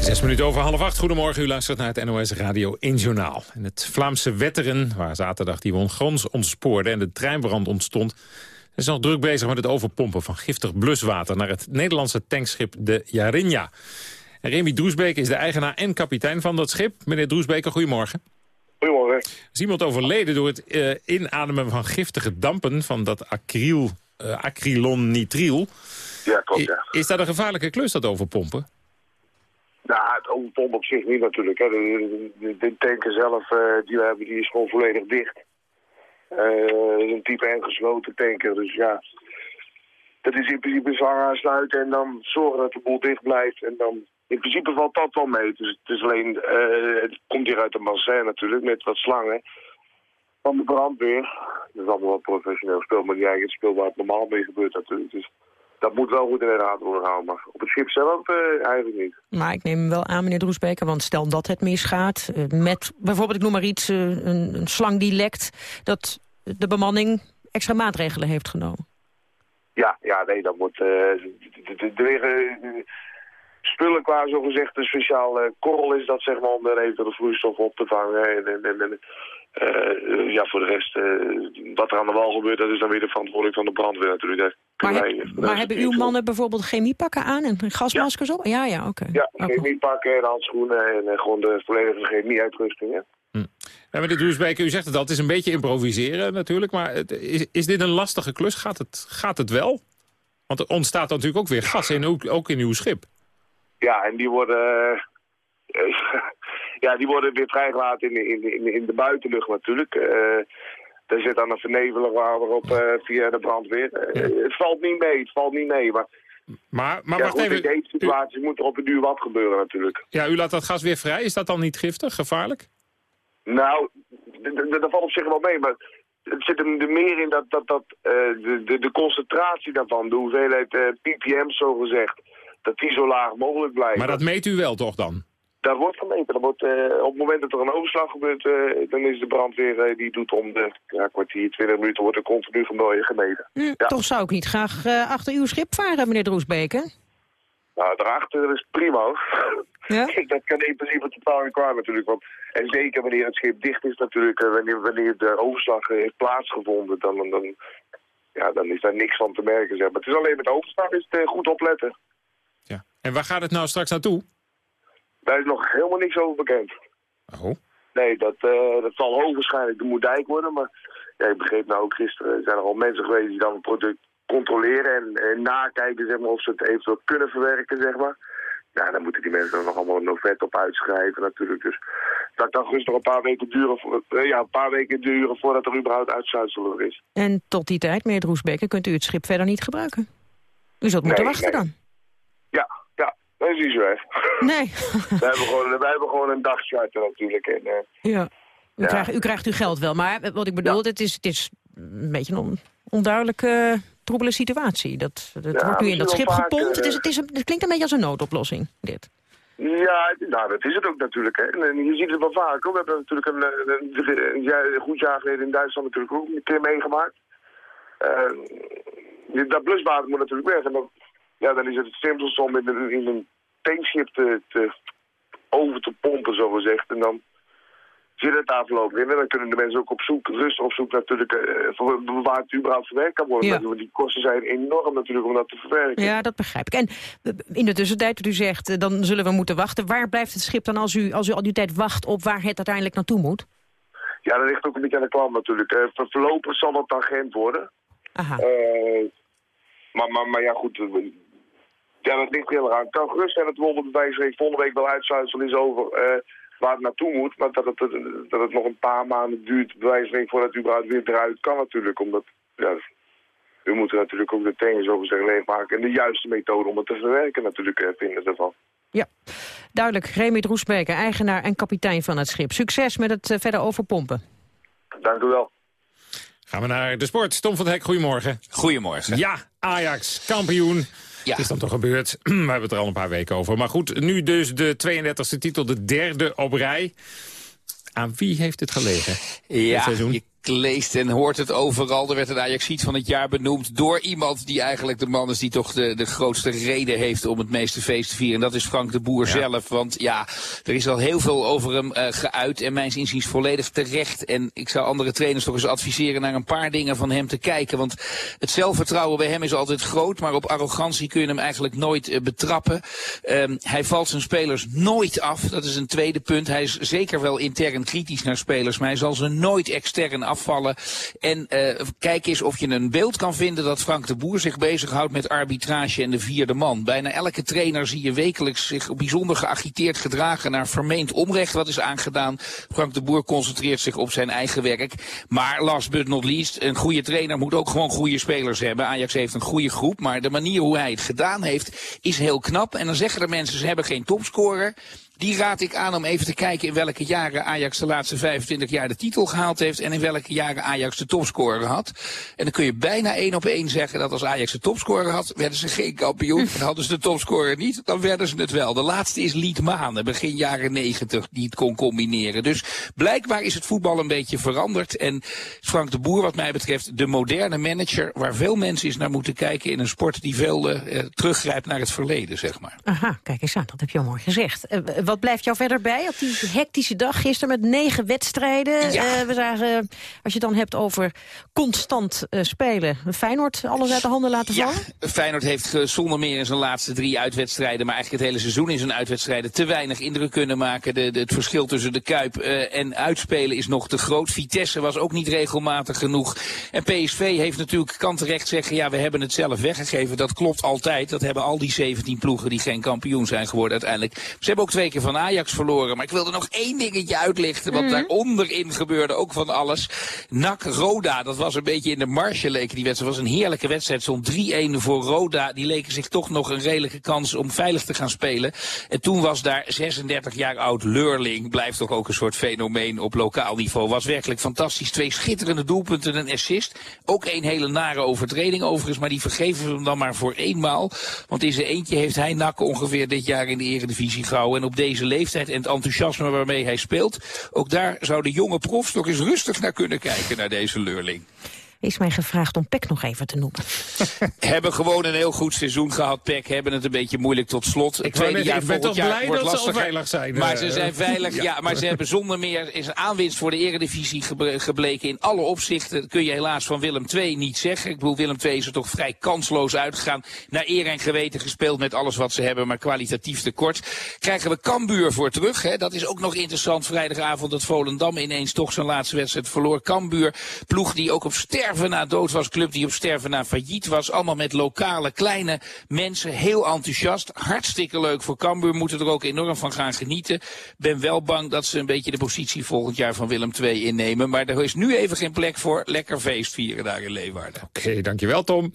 Zes minuten over half acht. Goedemorgen, u luistert naar het NOS Radio 1 Journaal. En het Vlaamse Wetteren, waar zaterdag die grons ontspoorde... en de treinbrand ontstond, is nog druk bezig met het overpompen van giftig bluswater... naar het Nederlandse tankschip de Jarinja. En Remy Droesbeke is de eigenaar en kapitein van dat schip. Meneer Droesbeke, goedemorgen. Goedemorgen. Is iemand overleden door het uh, inademen van giftige dampen... van dat acryl, uh, acrylonnitriel? Ja, klopt, ja. Is dat een gevaarlijke klus, dat overpompen? Nou, het overpompen op zich niet natuurlijk. Hè. De, de, de tanker zelf uh, die we hebben, die is gewoon volledig dicht. Is een type en gesloten tanker, dus ja. Dat is in principe zwaar aansluiten en dan zorgen dat de boel dicht blijft. En dan, in principe valt dat wel mee. Dus het is alleen, het komt hier uit de bassin natuurlijk, met wat slangen. Van de brandweer. Dat is allemaal wel professioneel speel, maar die eigen speel waar het normaal mee gebeurt natuurlijk. Dat moet wel goed in de raad worden gehouden. Maar op het schip zelf uh, eigenlijk niet. Maar ik neem wel aan, meneer Droesbeker, want stel dat het misgaat... Uh, met bijvoorbeeld, ik noem maar iets, uh, een, een, slang die lekt... dat de bemanning extra maatregelen heeft genomen. Ja, ja nee, dat moet... er liggen spullen qua zogezegd een speciaal korrel is dat, zeg maar, om er even de vloeistof op te vangen. En, en, en, en uh, ja, voor de rest, uh, wat er aan de wal gebeurt, dat is dan weer de verantwoordelijk van de brandweer natuurlijk. Maar, heb, maar hebben uw mannen bijvoorbeeld chemiepakken aan en gasmaskers ja. op? Ja, ja, oké. Okay. Ja, chemiepakken en handschoenen en uh, gewoon de volledige chemieuitrusting, ja. Hm. Ja, meneer Duursbeek, u zegt het al, het is een beetje improviseren natuurlijk, maar het, is, is dit een lastige klus? Gaat het, gaat het wel? Want er ontstaat natuurlijk ook weer gas in, ook, ook in uw schip. Ja, en die worden ja, die worden weer vrijgelaten in, in, in, in de buitenlucht natuurlijk. Uh, er zit dan een verneveler waarop uh, via de brandweer. Uh, het valt niet mee, het valt niet mee. Maar, maar, maar ja, wacht goed, even. in deze situatie u... moet er op een duur wat gebeuren natuurlijk. Ja, u laat dat gas weer vrij. Is dat dan niet giftig, gevaarlijk? Nou, dat valt op zich wel mee, maar het zit er meer in dat, dat, dat de, de, de concentratie daarvan, de hoeveelheid ppm zo gezegd, dat die zo laag mogelijk blijft. Maar dat meet u wel toch dan? Dat wordt gemeten. Dat wordt, uh, op het moment dat er een overslag gebeurt, uh, dan is de brandweer, uh, die doet om de ja, kwartier, 20 minuten, wordt er continu gemeten. Mm, ja. Toch zou ik niet graag achter uw schip varen, meneer Droesbeke? Nou, daarachter is prima. Ja? dat kan in principe totaal niet kwaad natuurlijk. Want, en zeker wanneer het schip dicht is natuurlijk, wanneer, wanneer de overslag heeft plaatsgevonden, dan, dan, ja, dan is daar niks van te merken. Zeg. Maar het is alleen met de overslag is het goed opletten. Ja. En waar gaat het nou straks naartoe? Daar is nog helemaal niks over bekend. Oh? Nee, dat, uh, dat zal hoogwaarschijnlijk de Moerdijk worden. Maar ja, ik begreep nou ook gisteren zijn er al mensen geweest die dan het product controleren en, en nakijken zeg maar, of ze het eventueel kunnen verwerken, zeg maar. Ja, dan moeten die mensen er nog allemaal een vet op uitschrijven natuurlijk. Dus dat kan gerust nog een paar weken duren, voor, uh, ja, een paar weken duren voordat er überhaupt uitsluitsel is. En tot die tijd, meneer Droesbeker, kunt u het schip verder niet gebruiken? U zult moeten nee, wachten nee. dan? Ja, Dat is zo. Nee. we, hebben gewoon, we hebben gewoon een dagcharter natuurlijk. En, uh, ja. U, ja. Krijgt, u krijgt uw geld wel, maar wat ik bedoel, ja. het, is, het is een beetje een on, onduidelijke, troebele situatie. Dat, dat Ja, wordt nu in dat schip gepompt. Het, is, eh, het, is het klinkt een beetje als een noodoplossing, dit. Ja, nou, dat is het ook natuurlijk. Hè. En, je ziet het wel vaak. Hoor. We hebben natuurlijk een, een, een, een jaar- een goed jaar geleden in Duitsland natuurlijk ook een keer meegemaakt. Eh, dat bluswater moet natuurlijk weg. En dan, ja, dan is het het simpelste om in een, in een tankschip te, te over te pompen, zo gezegd. En dan zit het voorlopig in. En dan kunnen de mensen ook op zoek, rustig op zoek natuurlijk, uh, voor waar het überhaupt verwerkt kan worden. Ja. Want die kosten zijn enorm natuurlijk om dat te verwerken. Ja, dat begrijp ik. En eh, in de tussentijd, dat u zegt, eh, dan zullen we moeten wachten. Waar blijft het schip dan als u, als u al die tijd wacht op waar het uiteindelijk naartoe moet? Ja, dat ligt ook een beetje aan de klant natuurlijk. Voor- voorlopig zal dat dan Gent worden. Aha. Maar, maar, maar ja, goed. Eh, Ja, dat ligt heel erg aan. Het kan gerust zijn dat bijvoorbeeld bij volgende week wel uitsluitsel is over eh, waar het naartoe moet. Maar dat het, dat het nog een paar maanden duurt, bij wijze van voordat het überhaupt weer eruit kan natuurlijk. Omdat, ja, we moeten natuurlijk ook de tanks zo zeggen leegmaken. En de juiste methode om het te verwerken natuurlijk eh, vinden ervan. Ja, duidelijk. Remy Droesbeker, eigenaar en kapitein van het schip. Succes met het eh, verder overpompen. Dank u wel. Gaan we naar de sport. Tom van Hek, goedemorgen. Goedemorgen. Ja, Ajax, kampioen. Het is dan toch gebeurd. We hebben het er al een paar weken over. Maar goed, nu dus de 32e titel, de derde op rij. Aan wie heeft het gelegen? Ja, je leest en hoort het overal. Er werd een Ajaxiet van het jaar benoemd door iemand die eigenlijk de man is die toch de, de grootste reden heeft om het meeste feest te vieren. En dat is Frank de Boer zelf. Want ja, er is al heel veel over hem uh, geuit en mijns inziens volledig terecht. En ik zou andere trainers toch eens adviseren naar een paar dingen van hem te kijken. Want het zelfvertrouwen bij hem is altijd groot, maar op arrogantie kun je hem eigenlijk nooit uh, betrappen. Um, hij valt zijn spelers nooit af. Dat is een tweede punt. Hij is zeker wel intern kritisch naar spelers, maar hij zal ze nooit extern En uh, kijk eens of je een beeld kan vinden dat Frank de Boer zich bezighoudt met arbitrage en de vierde man. Bijna elke trainer zie je wekelijks zich bijzonder geagiteerd gedragen naar vermeend onrecht wat is aangedaan. Frank de Boer concentreert zich op zijn eigen werk. Maar last but not least, een goede trainer moet ook gewoon goede spelers hebben. Ajax heeft een goede groep, maar de manier hoe hij het gedaan heeft is heel knap. En dan zeggen de mensen ze hebben geen topscorer. Die raad ik aan om even te kijken in welke jaren Ajax de laatste 25 jaar de titel gehaald heeft. En in welke jaren Ajax de topscorer had. En dan kun je bijna één op één zeggen dat als Ajax de topscorer had, werden ze geen kampioen. En hadden ze de topscorer niet, dan werden ze het wel. De laatste is Lied Manen, begin jaren 90, die het kon combineren. Dus blijkbaar is het voetbal een beetje veranderd. En Frank de Boer, wat mij betreft, de moderne manager waar veel mensen eens naar moeten kijken in een sport die veel uh, teruggrijpt naar het verleden, zeg maar. Aha, kijk eens aan, dat heb je al mooi gezegd. Uh, wat blijft jou verder bij op die hectische dag gisteren met negen wedstrijden? Ja. Uh, we zagen, als je het dan hebt over constant uh, spelen, Feyenoord alles uit de handen laten vallen? Ja, Feyenoord heeft zonder meer in zijn laatste drie uitwedstrijden, maar eigenlijk het hele seizoen in zijn uitwedstrijden, te weinig indruk kunnen maken. De, de, het verschil tussen de Kuip en uitspelen is nog te groot. Vitesse was ook niet regelmatig genoeg. En PSV heeft natuurlijk, kan terecht zeggen, ja, we hebben het zelf weggegeven. Dat klopt altijd. Dat hebben al die 17 ploegen die geen kampioen zijn geworden uiteindelijk. Ze hebben ook twee keer van Ajax verloren. Maar ik wilde nog één dingetje uitlichten. Want mm. daaronderin gebeurde ook van alles. NAC Roda, dat was een beetje in de marge leken die wedstrijd. Het was een heerlijke wedstrijd. Zo'n 3-1 voor Roda. Die leken zich toch nog een redelijke kans om veilig te gaan spelen. En toen was daar 36 jaar oud Leurling. Blijft toch ook een soort fenomeen op lokaal niveau. Was werkelijk fantastisch. Twee schitterende doelpunten en een assist. Ook één hele nare overtreding overigens. Maar die vergeven we hem dan maar voor eenmaal. Want in zijn eentje heeft hij NAC ongeveer dit jaar in de eredivisie gehouden. En op deze leeftijd en het enthousiasme waarmee hij speelt. Ook daar zou de jonge profs toch eens rustig naar kunnen kijken, naar deze leerling is mij gevraagd om PEC nog even te noemen. hebben gewoon een heel goed seizoen gehad. PEC hebben het een beetje moeilijk tot slot. Ik, tweede jaar, ik ben toch blij dat lastiger. ze veilig zijn. Maar ze zijn veilig, ja. ja maar ze hebben zonder meer is een aanwinst voor de eredivisie gebleken. In alle opzichten dat kun je helaas van Willem II niet zeggen. Ik bedoel, Willem II is er toch vrij kansloos uitgegaan. Naar eer en geweten gespeeld met alles wat ze hebben, maar kwalitatief tekort. Krijgen we Cambuur voor terug. Hè? Dat is ook nog interessant. Vrijdagavond dat Volendam ineens toch zijn laatste wedstrijd verloor. Cambuur, ploeg die ook op ster sterven na dood was, club die op sterven na failliet was. Allemaal met lokale, kleine mensen, heel enthousiast. Hartstikke leuk voor Cambuur, moeten er ook enorm van gaan genieten. Ben wel bang dat ze een beetje de positie volgend jaar van Willem II innemen. Maar er is nu even geen plek voor. Lekker feest vieren daar in Leeuwarden. Oké, okay, dankjewel Tom.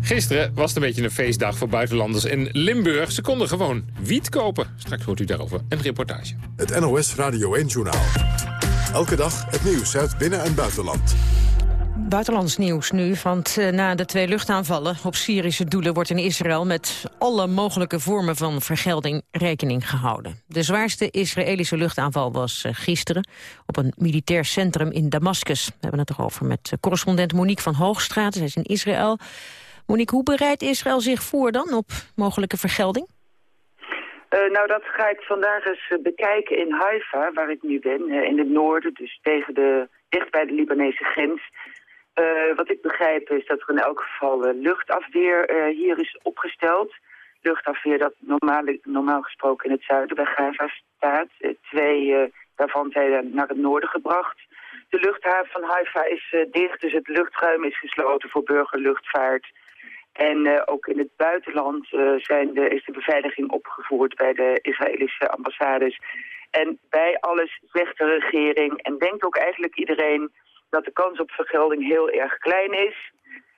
Gisteren was het een beetje een feestdag voor buitenlanders in Limburg. Ze konden gewoon wiet kopen. Straks hoort u daarover een reportage. Het NOS Radio 1-journaal. Elke dag het nieuws uit binnen- en buitenland. Buitenlands nieuws nu, want uh, na de twee luchtaanvallen op Syrische doelen wordt in Israël met alle mogelijke vormen van vergelding rekening gehouden. De zwaarste Israëlische luchtaanval was uh, gisteren op een militair centrum in Damascus. We hebben het erover met uh, correspondent Monique van Hoogstraat, zij is in Israël. Monique, hoe bereidt Israël zich voor dan op mogelijke vergelding? Uh, nou, dat ga ik vandaag eens bekijken in Haifa, waar ik nu ben, uh, in het noorden, dus tegen de, dicht bij de Libanese grens. Wat ik begrijp is dat er in elk geval luchtafweer hier is opgesteld. Luchtafweer dat normaal, normaal gesproken in het zuiden bij Gaza staat. twee daarvan zijn naar het noorden gebracht. De luchthaven van Haifa is dicht, dus het luchtruim is gesloten voor burgerluchtvaart. En uh, ook in het buitenland uh, zijn is de beveiliging opgevoerd bij de Israëlische ambassades. En bij alles zegt de regering en denkt ook eigenlijk iedereen dat de kans op vergelding heel erg klein is.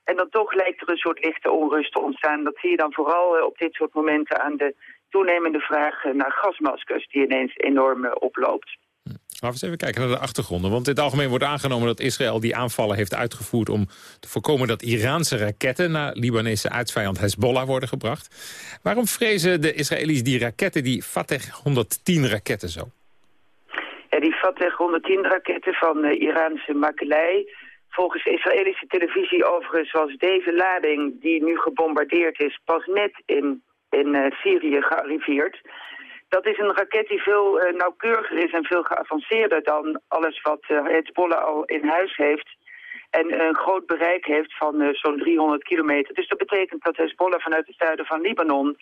En dan toch lijkt er een soort lichte onrust te ontstaan. Dat zie je dan vooral uh, op dit soort momenten aan de toenemende vraag naar gasmaskers die ineens enorm oploopt. We eens even kijken naar de achtergronden. Want in het algemeen wordt aangenomen dat Israël die aanvallen heeft uitgevoerd... om te voorkomen dat Iraanse raketten naar Libanese aardsvijand Hezbollah worden gebracht. Waarom vrezen de Israëli's die raketten, die Fateh 110 raketten zo? Ja, die Fateh 110 raketten van uh, Iraanse makelij... Volgens Israëlische televisie overigens was deze lading die nu gebombardeerd is... pas net in, in uh, Syrië gearriveerd. Dat is een raket die veel uh, nauwkeuriger is en veel geavanceerder dan alles wat uh, Hezbollah al in huis heeft. En een groot bereik heeft van uh, zo'n 300 kilometer. Dus dat betekent dat Hezbollah vanuit het zuiden van Libanon...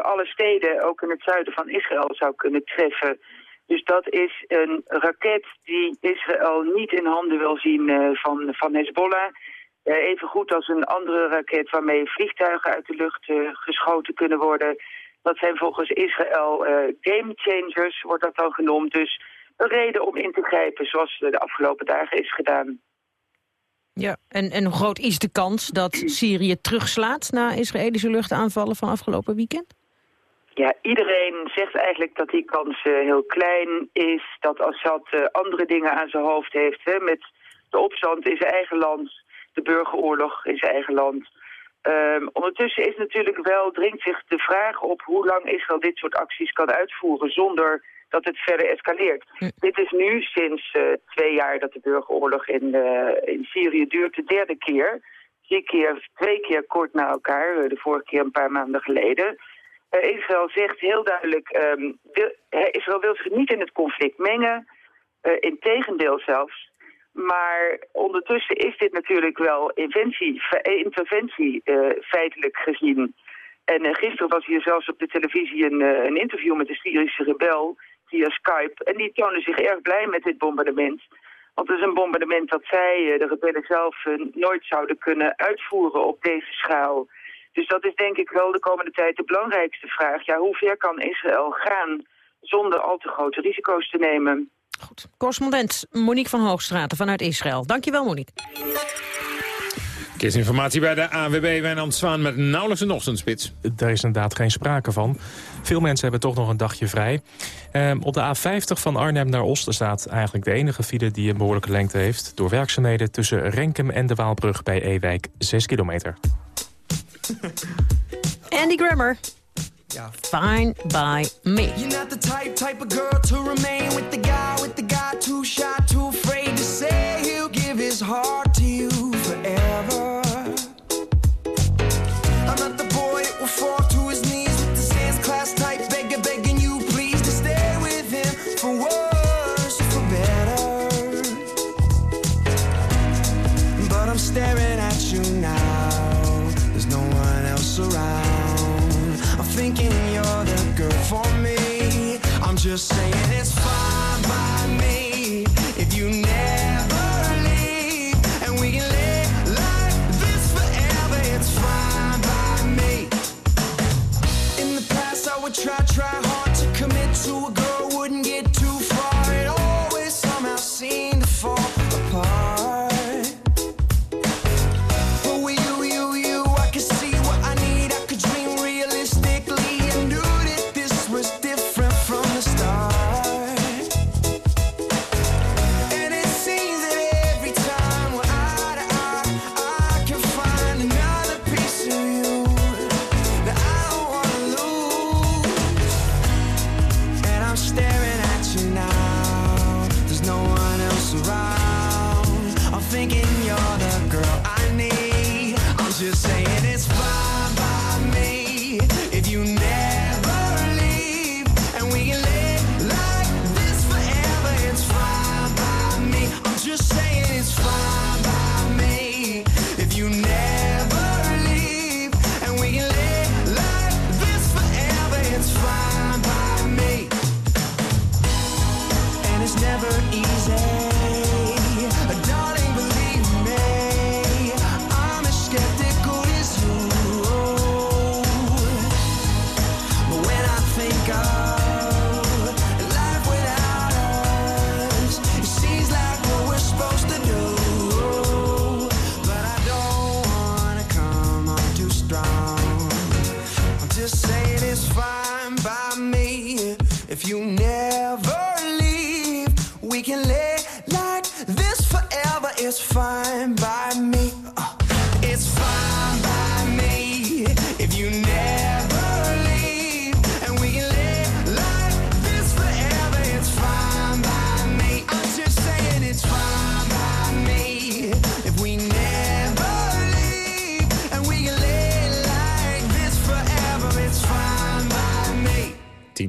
alle steden, ook in het zuiden van Israël, zou kunnen treffen. Dus dat is een raket die Israël niet in handen wil zien van, van Hezbollah... even goed als een andere raket waarmee vliegtuigen uit de lucht geschoten kunnen worden... Dat zijn volgens Israël uh, game changers, wordt dat dan genoemd. Dus een reden om in te grijpen zoals de afgelopen dagen is gedaan. Ja, en, en hoe groot is de kans dat Syrië terugslaat na Israëlische luchtaanvallen van afgelopen weekend? Ja, iedereen zegt eigenlijk dat die kans uh, heel klein is. Dat Assad uh, andere dingen aan zijn hoofd heeft. Hè, met de opstand in zijn eigen land, de burgeroorlog in zijn eigen land. Um, ondertussen is natuurlijk wel, dringt zich de vraag op hoe lang Israël dit soort acties kan uitvoeren zonder dat het verder escaleert. Hm. Dit is nu sinds uh, twee jaar dat de burgeroorlog in, uh, in Syrië duurt de derde keer. Drie keer, twee keer kort na elkaar, uh, de vorige keer een paar maanden geleden. Israël zegt heel duidelijk, um, wil, Israël wil zich niet in het conflict mengen. integendeel zelfs. Maar ondertussen is dit natuurlijk wel interventie, interventie uh, feitelijk gezien. En uh, gisteren was hier zelfs op de televisie een, uh, een interview met de Syrische rebel via Skype. En die toonde zich erg blij met dit bombardement. Want het is een bombardement dat zij, de rebellen zelf, nooit zouden kunnen uitvoeren op deze schaal. Dus dat is denk ik wel de komende tijd de belangrijkste vraag. Ja, hoe ver kan Israël gaan zonder al te grote risico's te nemen? Goed. Correspondent Monique van Hoogstraten vanuit Israël. Dankjewel, Monique. Kerstinformatie bij de AWB Wijnand Zwaan met nauwelijks een ochtendspits. Daar is inderdaad geen sprake van. Veel mensen hebben toch nog een dagje vrij. Um, op de A50 van Arnhem naar Oosten staat eigenlijk de enige file die een behoorlijke lengte heeft. Door werkzaamheden tussen Renkum en de Waalbrug bij Ewijk 6 kilometer. Andy Grammer. Yeah. Fine by me. You're not the type, type of girl to remain with the guy, with the guy too shy, too afraid to say he'll give his heart just saying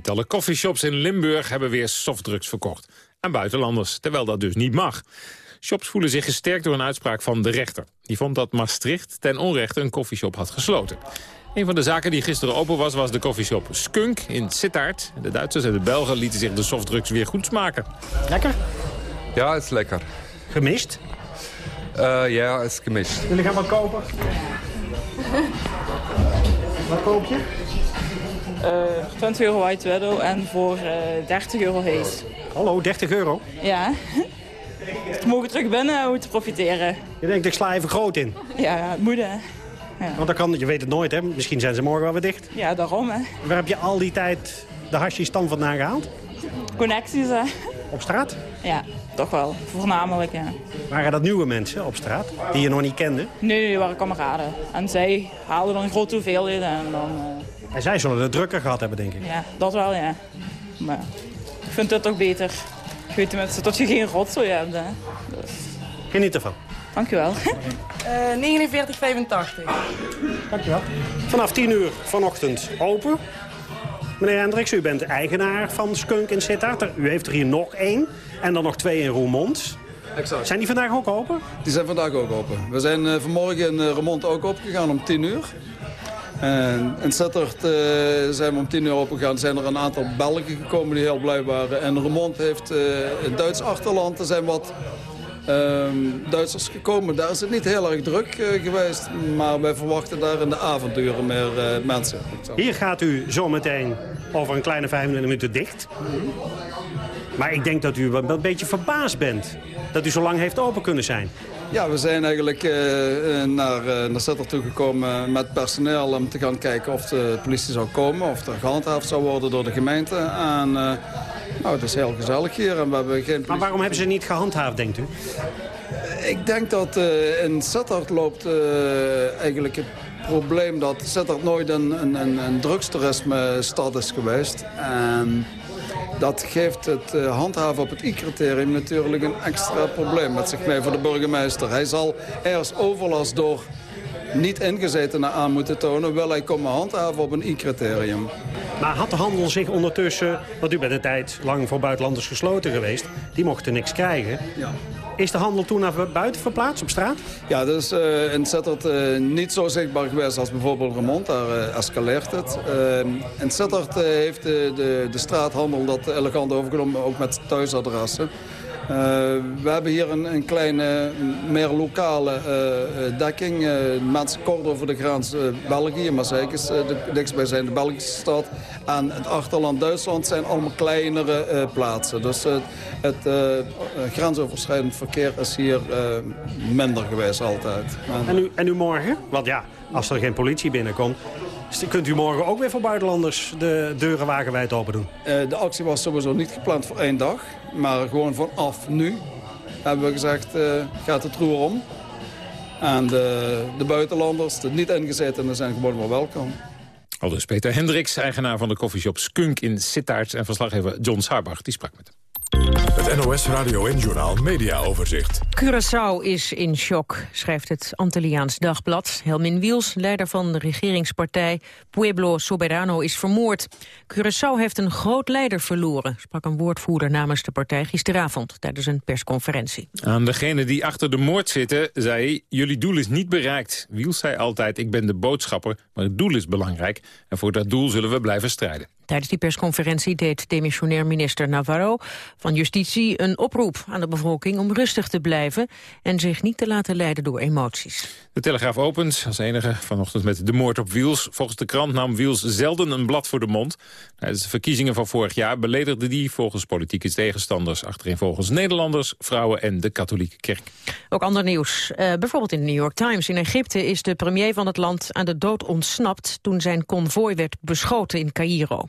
Tientallen coffeeshops in Limburg hebben weer softdrugs verkocht. Aan buitenlanders, terwijl dat dus niet mag. Shops voelen zich gesterkt door een uitspraak van de rechter. Die vond dat Maastricht ten onrechte een koffieshop had gesloten. Een van de zaken die gisteren open was, was de koffieshop Skunk in Sittard. De Duitsers en de Belgen lieten zich de softdrugs weer goed smaken. Lekker? Ja, is lekker. Gemist? Uh, ja, is gemist. Jullie gaan wat kopen? wat koop je? Uh, 20 euro White Widow en voor uh, 30 euro Haze. Hallo, 30 euro? Ja. We mogen terug binnen om te profiteren. Je denkt, ik sla even groot in? Ja, hè. Ja. Want dan kan, je weet het nooit, hè? Misschien zijn ze morgen wel weer dicht. Ja, daarom, hè. Waar heb je al die tijd de hasjes dan vandaan gehaald? Connecties, hè. Op straat? Ja, toch wel. Voornamelijk, ja. Waren dat nieuwe mensen op straat, die je nog niet kende? Nee, nee, waren kameraden. En zij haalden dan een grote hoeveelheden en dan... Uh... En zij zullen het drukker gehad hebben, denk ik. Ja, dat wel, ja. Maar ik vind het toch beter. Ik weet tenminste dat je geen rotzooi hebt, hè. Dus... Geniet ervan. Dankjewel. Uh, 49,85. Dankjewel. Vanaf 10 uur vanochtend open. Meneer Hendricks, u bent eigenaar van Skunk in Sittard. U heeft er hier nog één en dan nog twee in Roermond. Exact. Zijn die vandaag ook open? Die zijn vandaag ook open. We zijn uh, vanmorgen in uh, Remond ook opgegaan om 10 uur. En in Sittard uh, zijn we om 10 uur opgegaan. Er zijn er een aantal Belgen gekomen die heel blij waren. En Remond heeft in Duits achterland. Er zijn wat Um, Duitsers gekomen. Daar is het niet heel erg druk uh, geweest. Maar wij verwachten daar in de avonduren meer uh, mensen. Hier gaat u zometeen over een kleine 25 minuten dicht. Maar ik denk dat u wel een beetje verbaasd bent. Dat u zo lang heeft open kunnen zijn. Ja, we zijn eigenlijk uh, naar, uh, naar Sittard toegekomen met personeel... om te gaan kijken of de politie zou komen. Of er gehandhaafd zou worden door de gemeente. En uh, nou, het is heel gezellig hier. En we hebben geen Maar waarom hebben ze niet gehandhaafd, denkt u? Ik denk dat in Sittard loopt eigenlijk het probleem... dat Sittard nooit een, een, een, een drugstoerisme-stad is geweest. En dat geeft het uh, handhaven op het I-criterium natuurlijk een extra probleem met zich mee voor de burgemeester. Hij zal eerst overlast door niet ingezetenen aan moeten tonen... wil hij komen handhaven op een I-criterium. Maar had de handel zich ondertussen... want u bent een tijd lang voor buitenlanders gesloten geweest... die mochten niks krijgen. Ja. Is de handel toen naar buiten verplaatst, op straat? Ja, dat is uh, in Sittard uh, niet zo zichtbaar geweest als bijvoorbeeld Remond. Daar uh, escaleert het. in Sittard heeft de, de, de straathandel dat elegant overgenomen, ook met thuisadressen. Uh, we hebben hier een, een kleine, meer lokale uh, dekking. Uh, mensen kort over de grens België, maar zeker de dichtstbij de Belgische stad. En het achterland Duitsland zijn allemaal kleinere plaatsen. Dus het grensoverschrijdend verkeer is hier minder geweest altijd. En u, en u morgen? Want ja, als er geen politie binnenkomt... Kunt u morgen ook weer voor buitenlanders de deuren wagenwijd open doen? Uh, de actie was sowieso niet gepland voor één dag. Maar gewoon vanaf nu hebben we gezegd, uh, gaat het roer om. En de, de buitenlanders, de niet-ingezetenen, zijn gewoon wel welkom. Al dus Peter Hendricks, eigenaar van de koffieshop Skunk in Sittard... en verslaggever John Sarbach, die sprak met hem. Het NOS Radio en Journal Media Overzicht. Curaçao is in shock, schrijft het Antilliaans Dagblad. Helmin Wiels, leider van de regeringspartij Pueblo Soberano, is vermoord. Curaçao heeft een groot leider verloren, sprak een woordvoerder namens de partij gisteravond tijdens een persconferentie. Aan degene die achter de moord zitten, zei hij, jullie doel is niet bereikt. Wiels zei altijd, ik ben de boodschapper, maar het doel is belangrijk. En voor dat doel zullen we blijven strijden. Tijdens die persconferentie deed demissionair minister Navarro van Justitie een oproep aan de bevolking om rustig te blijven en zich niet te laten leiden door emoties. De Telegraaf opent als enige vanochtend met de moord op Wiels. Volgens de krant nam Wiels zelden een blad voor de mond. Tijdens de verkiezingen van vorig jaar beledigde die volgens politieke tegenstanders achterin volgens Nederlanders, vrouwen en de katholieke kerk. Ook ander nieuws. Uh, bijvoorbeeld in de New York Times. In Egypte is de premier van het land aan de dood ontsnapt toen zijn konvooi werd beschoten in Cairo.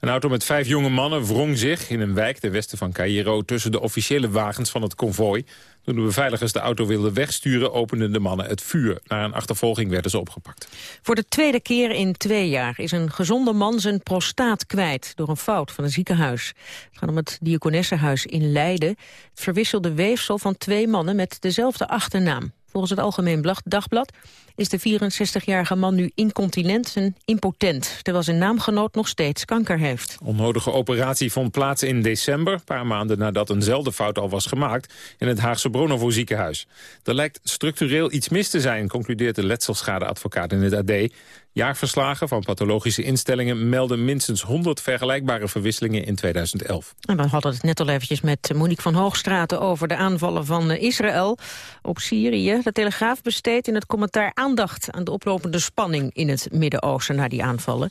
Een auto met vijf jonge mannen wrong zich in een wijk ten westen van Cairo... tussen de officiële wagens van het konvooi. Toen de beveiligers de auto wilden wegsturen... openden de mannen het vuur. Na een achtervolging werden ze opgepakt. Voor de tweede keer in twee jaar is een gezonde man zijn prostaat kwijt... door een fout van een ziekenhuis. Het gaat om het Diakonessenhuis in Leiden. Het verwisselde weefsel van twee mannen met dezelfde achternaam. Volgens het Algemeen Dagblad is de 64-jarige man nu incontinent en impotent... terwijl zijn naamgenoot nog steeds kanker heeft. Onnodige operatie vond plaats in december... een paar maanden nadat eenzelfde fout al was gemaakt... in het Haagse Bronovo ziekenhuis. Er lijkt structureel iets mis te zijn... concludeert de letselschadeadvocaat in het AD. Jaarverslagen van pathologische instellingen melden minstens 100 vergelijkbare verwisselingen in 2011. En we hadden het net al eventjes met Monique van Hoogstraten over de aanvallen van Israël op Syrië. De Telegraaf besteedt in het commentaar aandacht aan de oplopende spanning in het Midden-Oosten na die aanvallen.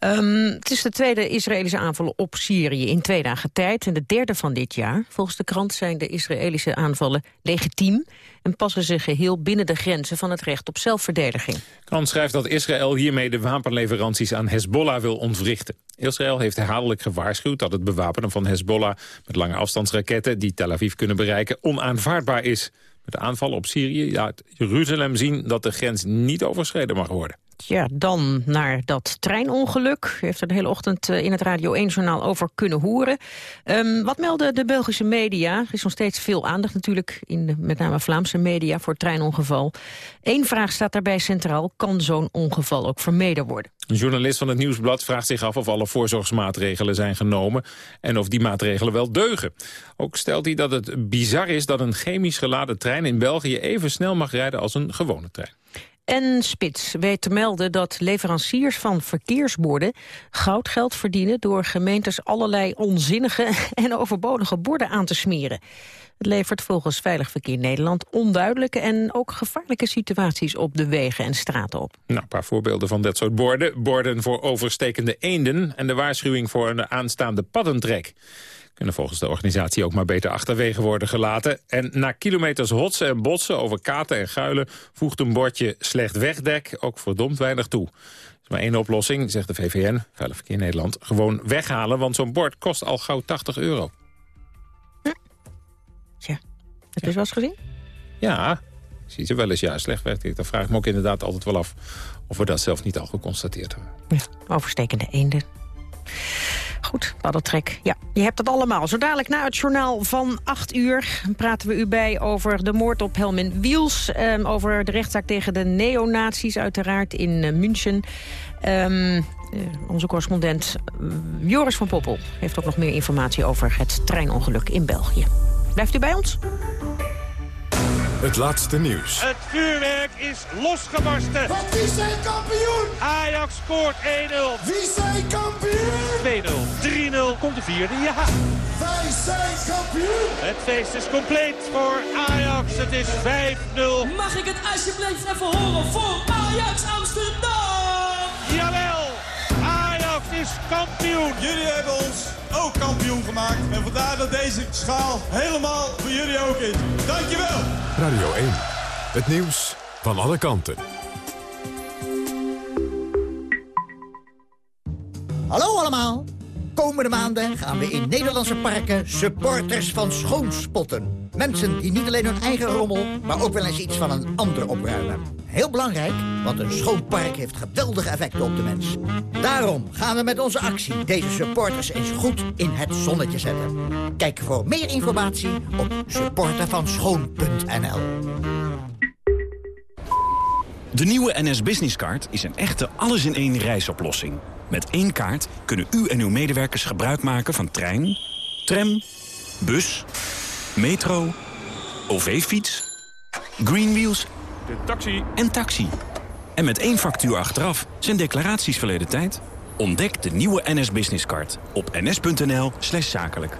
Um, het is de tweede Israëlische aanvallen op Syrië in twee dagen tijd en de derde van dit jaar. Volgens de krant zijn de Israëlische aanvallen legitiem en passen ze geheel binnen de grenzen van het recht op zelfverdediging. Krant schrijft dat Israël hiermee de wapenleveranties aan Hezbollah wil ontwrichten. Israël heeft herhaaldelijk gewaarschuwd dat het bewapenen van Hezbollah met lange afstandsraketten die Tel Aviv kunnen bereiken onaanvaardbaar is. Met de aanval op Syrië laat Jeruzalem zien dat de grens niet overschreden mag worden. Ja, dan naar dat treinongeluk. U heeft er de hele ochtend eh, in het Radio 1-journaal over kunnen horen. Um, wat melden de Belgische media? Er is nog steeds veel aandacht natuurlijk, in de, met name Vlaamse media, voor het treinongeval. Eén vraag staat daarbij centraal. Kan zo'n ongeval ook vermeden worden? Een journalist van het Nieuwsblad vraagt zich af of alle voorzorgsmaatregelen zijn genomen... en of die maatregelen wel deugen. Ook stelt hij dat het bizar is dat een chemisch geladen trein in België... even snel mag rijden als een gewone trein. En Spits weet te melden dat leveranciers van verkeersborden goudgeld verdienen door gemeentes allerlei onzinnige en overbodige borden aan te smeren. Het levert volgens Veilig Verkeer Nederland onduidelijke en ook gevaarlijke situaties op de wegen en straten op. Nou, een paar voorbeelden van dat soort borden. Borden voor overstekende eenden en de waarschuwing voor een aanstaande paddentrek kunnen volgens de organisatie ook maar beter achterwege worden gelaten. En na kilometers hotsen en botsen over katen en guilen... voegt een bordje slecht wegdek ook verdomd weinig toe. Er is maar één oplossing, zegt de VVN, Veilig Verkeer Nederland... gewoon weghalen, want zo'n bord kost al gauw 80 euro. Hm. Tja, heb je ja. wel eens gezien? Ja, ik zie ze wel eens ja, slecht wegdek. Dan vraag ik me ook inderdaad altijd wel af... of we dat zelf niet al geconstateerd hebben. Ja, overstekende eenden. Goed, paddeltrek. Ja, je hebt het allemaal. Zo dadelijk na het journaal van 8 uur praten we u bij over de moord op Helmin Wiels. Um, over de rechtszaak tegen de neonazies uiteraard in uh, München. Um, uh, onze correspondent uh, Joris van Poppel heeft ook nog meer informatie over het treinongeluk in België. Blijft u bij ons? Het laatste nieuws. Het vuurwerk is losgebarsten. Want wie zijn kampioen? Ajax scoort 1-0. Wie zijn kampioen? 2-0, 3-0, komt de vierde, ja. Wij zijn kampioen. Het feest is compleet voor Ajax. Het is 5-0. Mag ik het alsjeblieft even horen voor Ajax Amsterdam? Jawel, is kampioen. Jullie hebben ons ook kampioen gemaakt. En vandaar dat deze schaal helemaal voor jullie ook is. Dankjewel. Radio 1. Het nieuws van alle kanten. Hallo allemaal. Komende maanden gaan we in Nederlandse parken supporters van schoon spotten. Mensen die niet alleen hun eigen rommel, maar ook wel eens iets van een ander opruimen. Heel belangrijk, want een schoon park heeft geweldige effecten op de mens. Daarom gaan we met onze actie deze supporters eens goed in het zonnetje zetten. Kijk voor meer informatie op supportervanschoon.nl De nieuwe NS Business Card is een echte alles-in-één reisoplossing. Met één kaart kunnen u en uw medewerkers gebruik maken van trein, tram, bus, metro, OV-fiets, Greenwheels de taxi. en taxi. En met één factuur achteraf zijn declaraties verleden tijd. Ontdek de nieuwe NS Business Card op ns.nl slash zakelijk.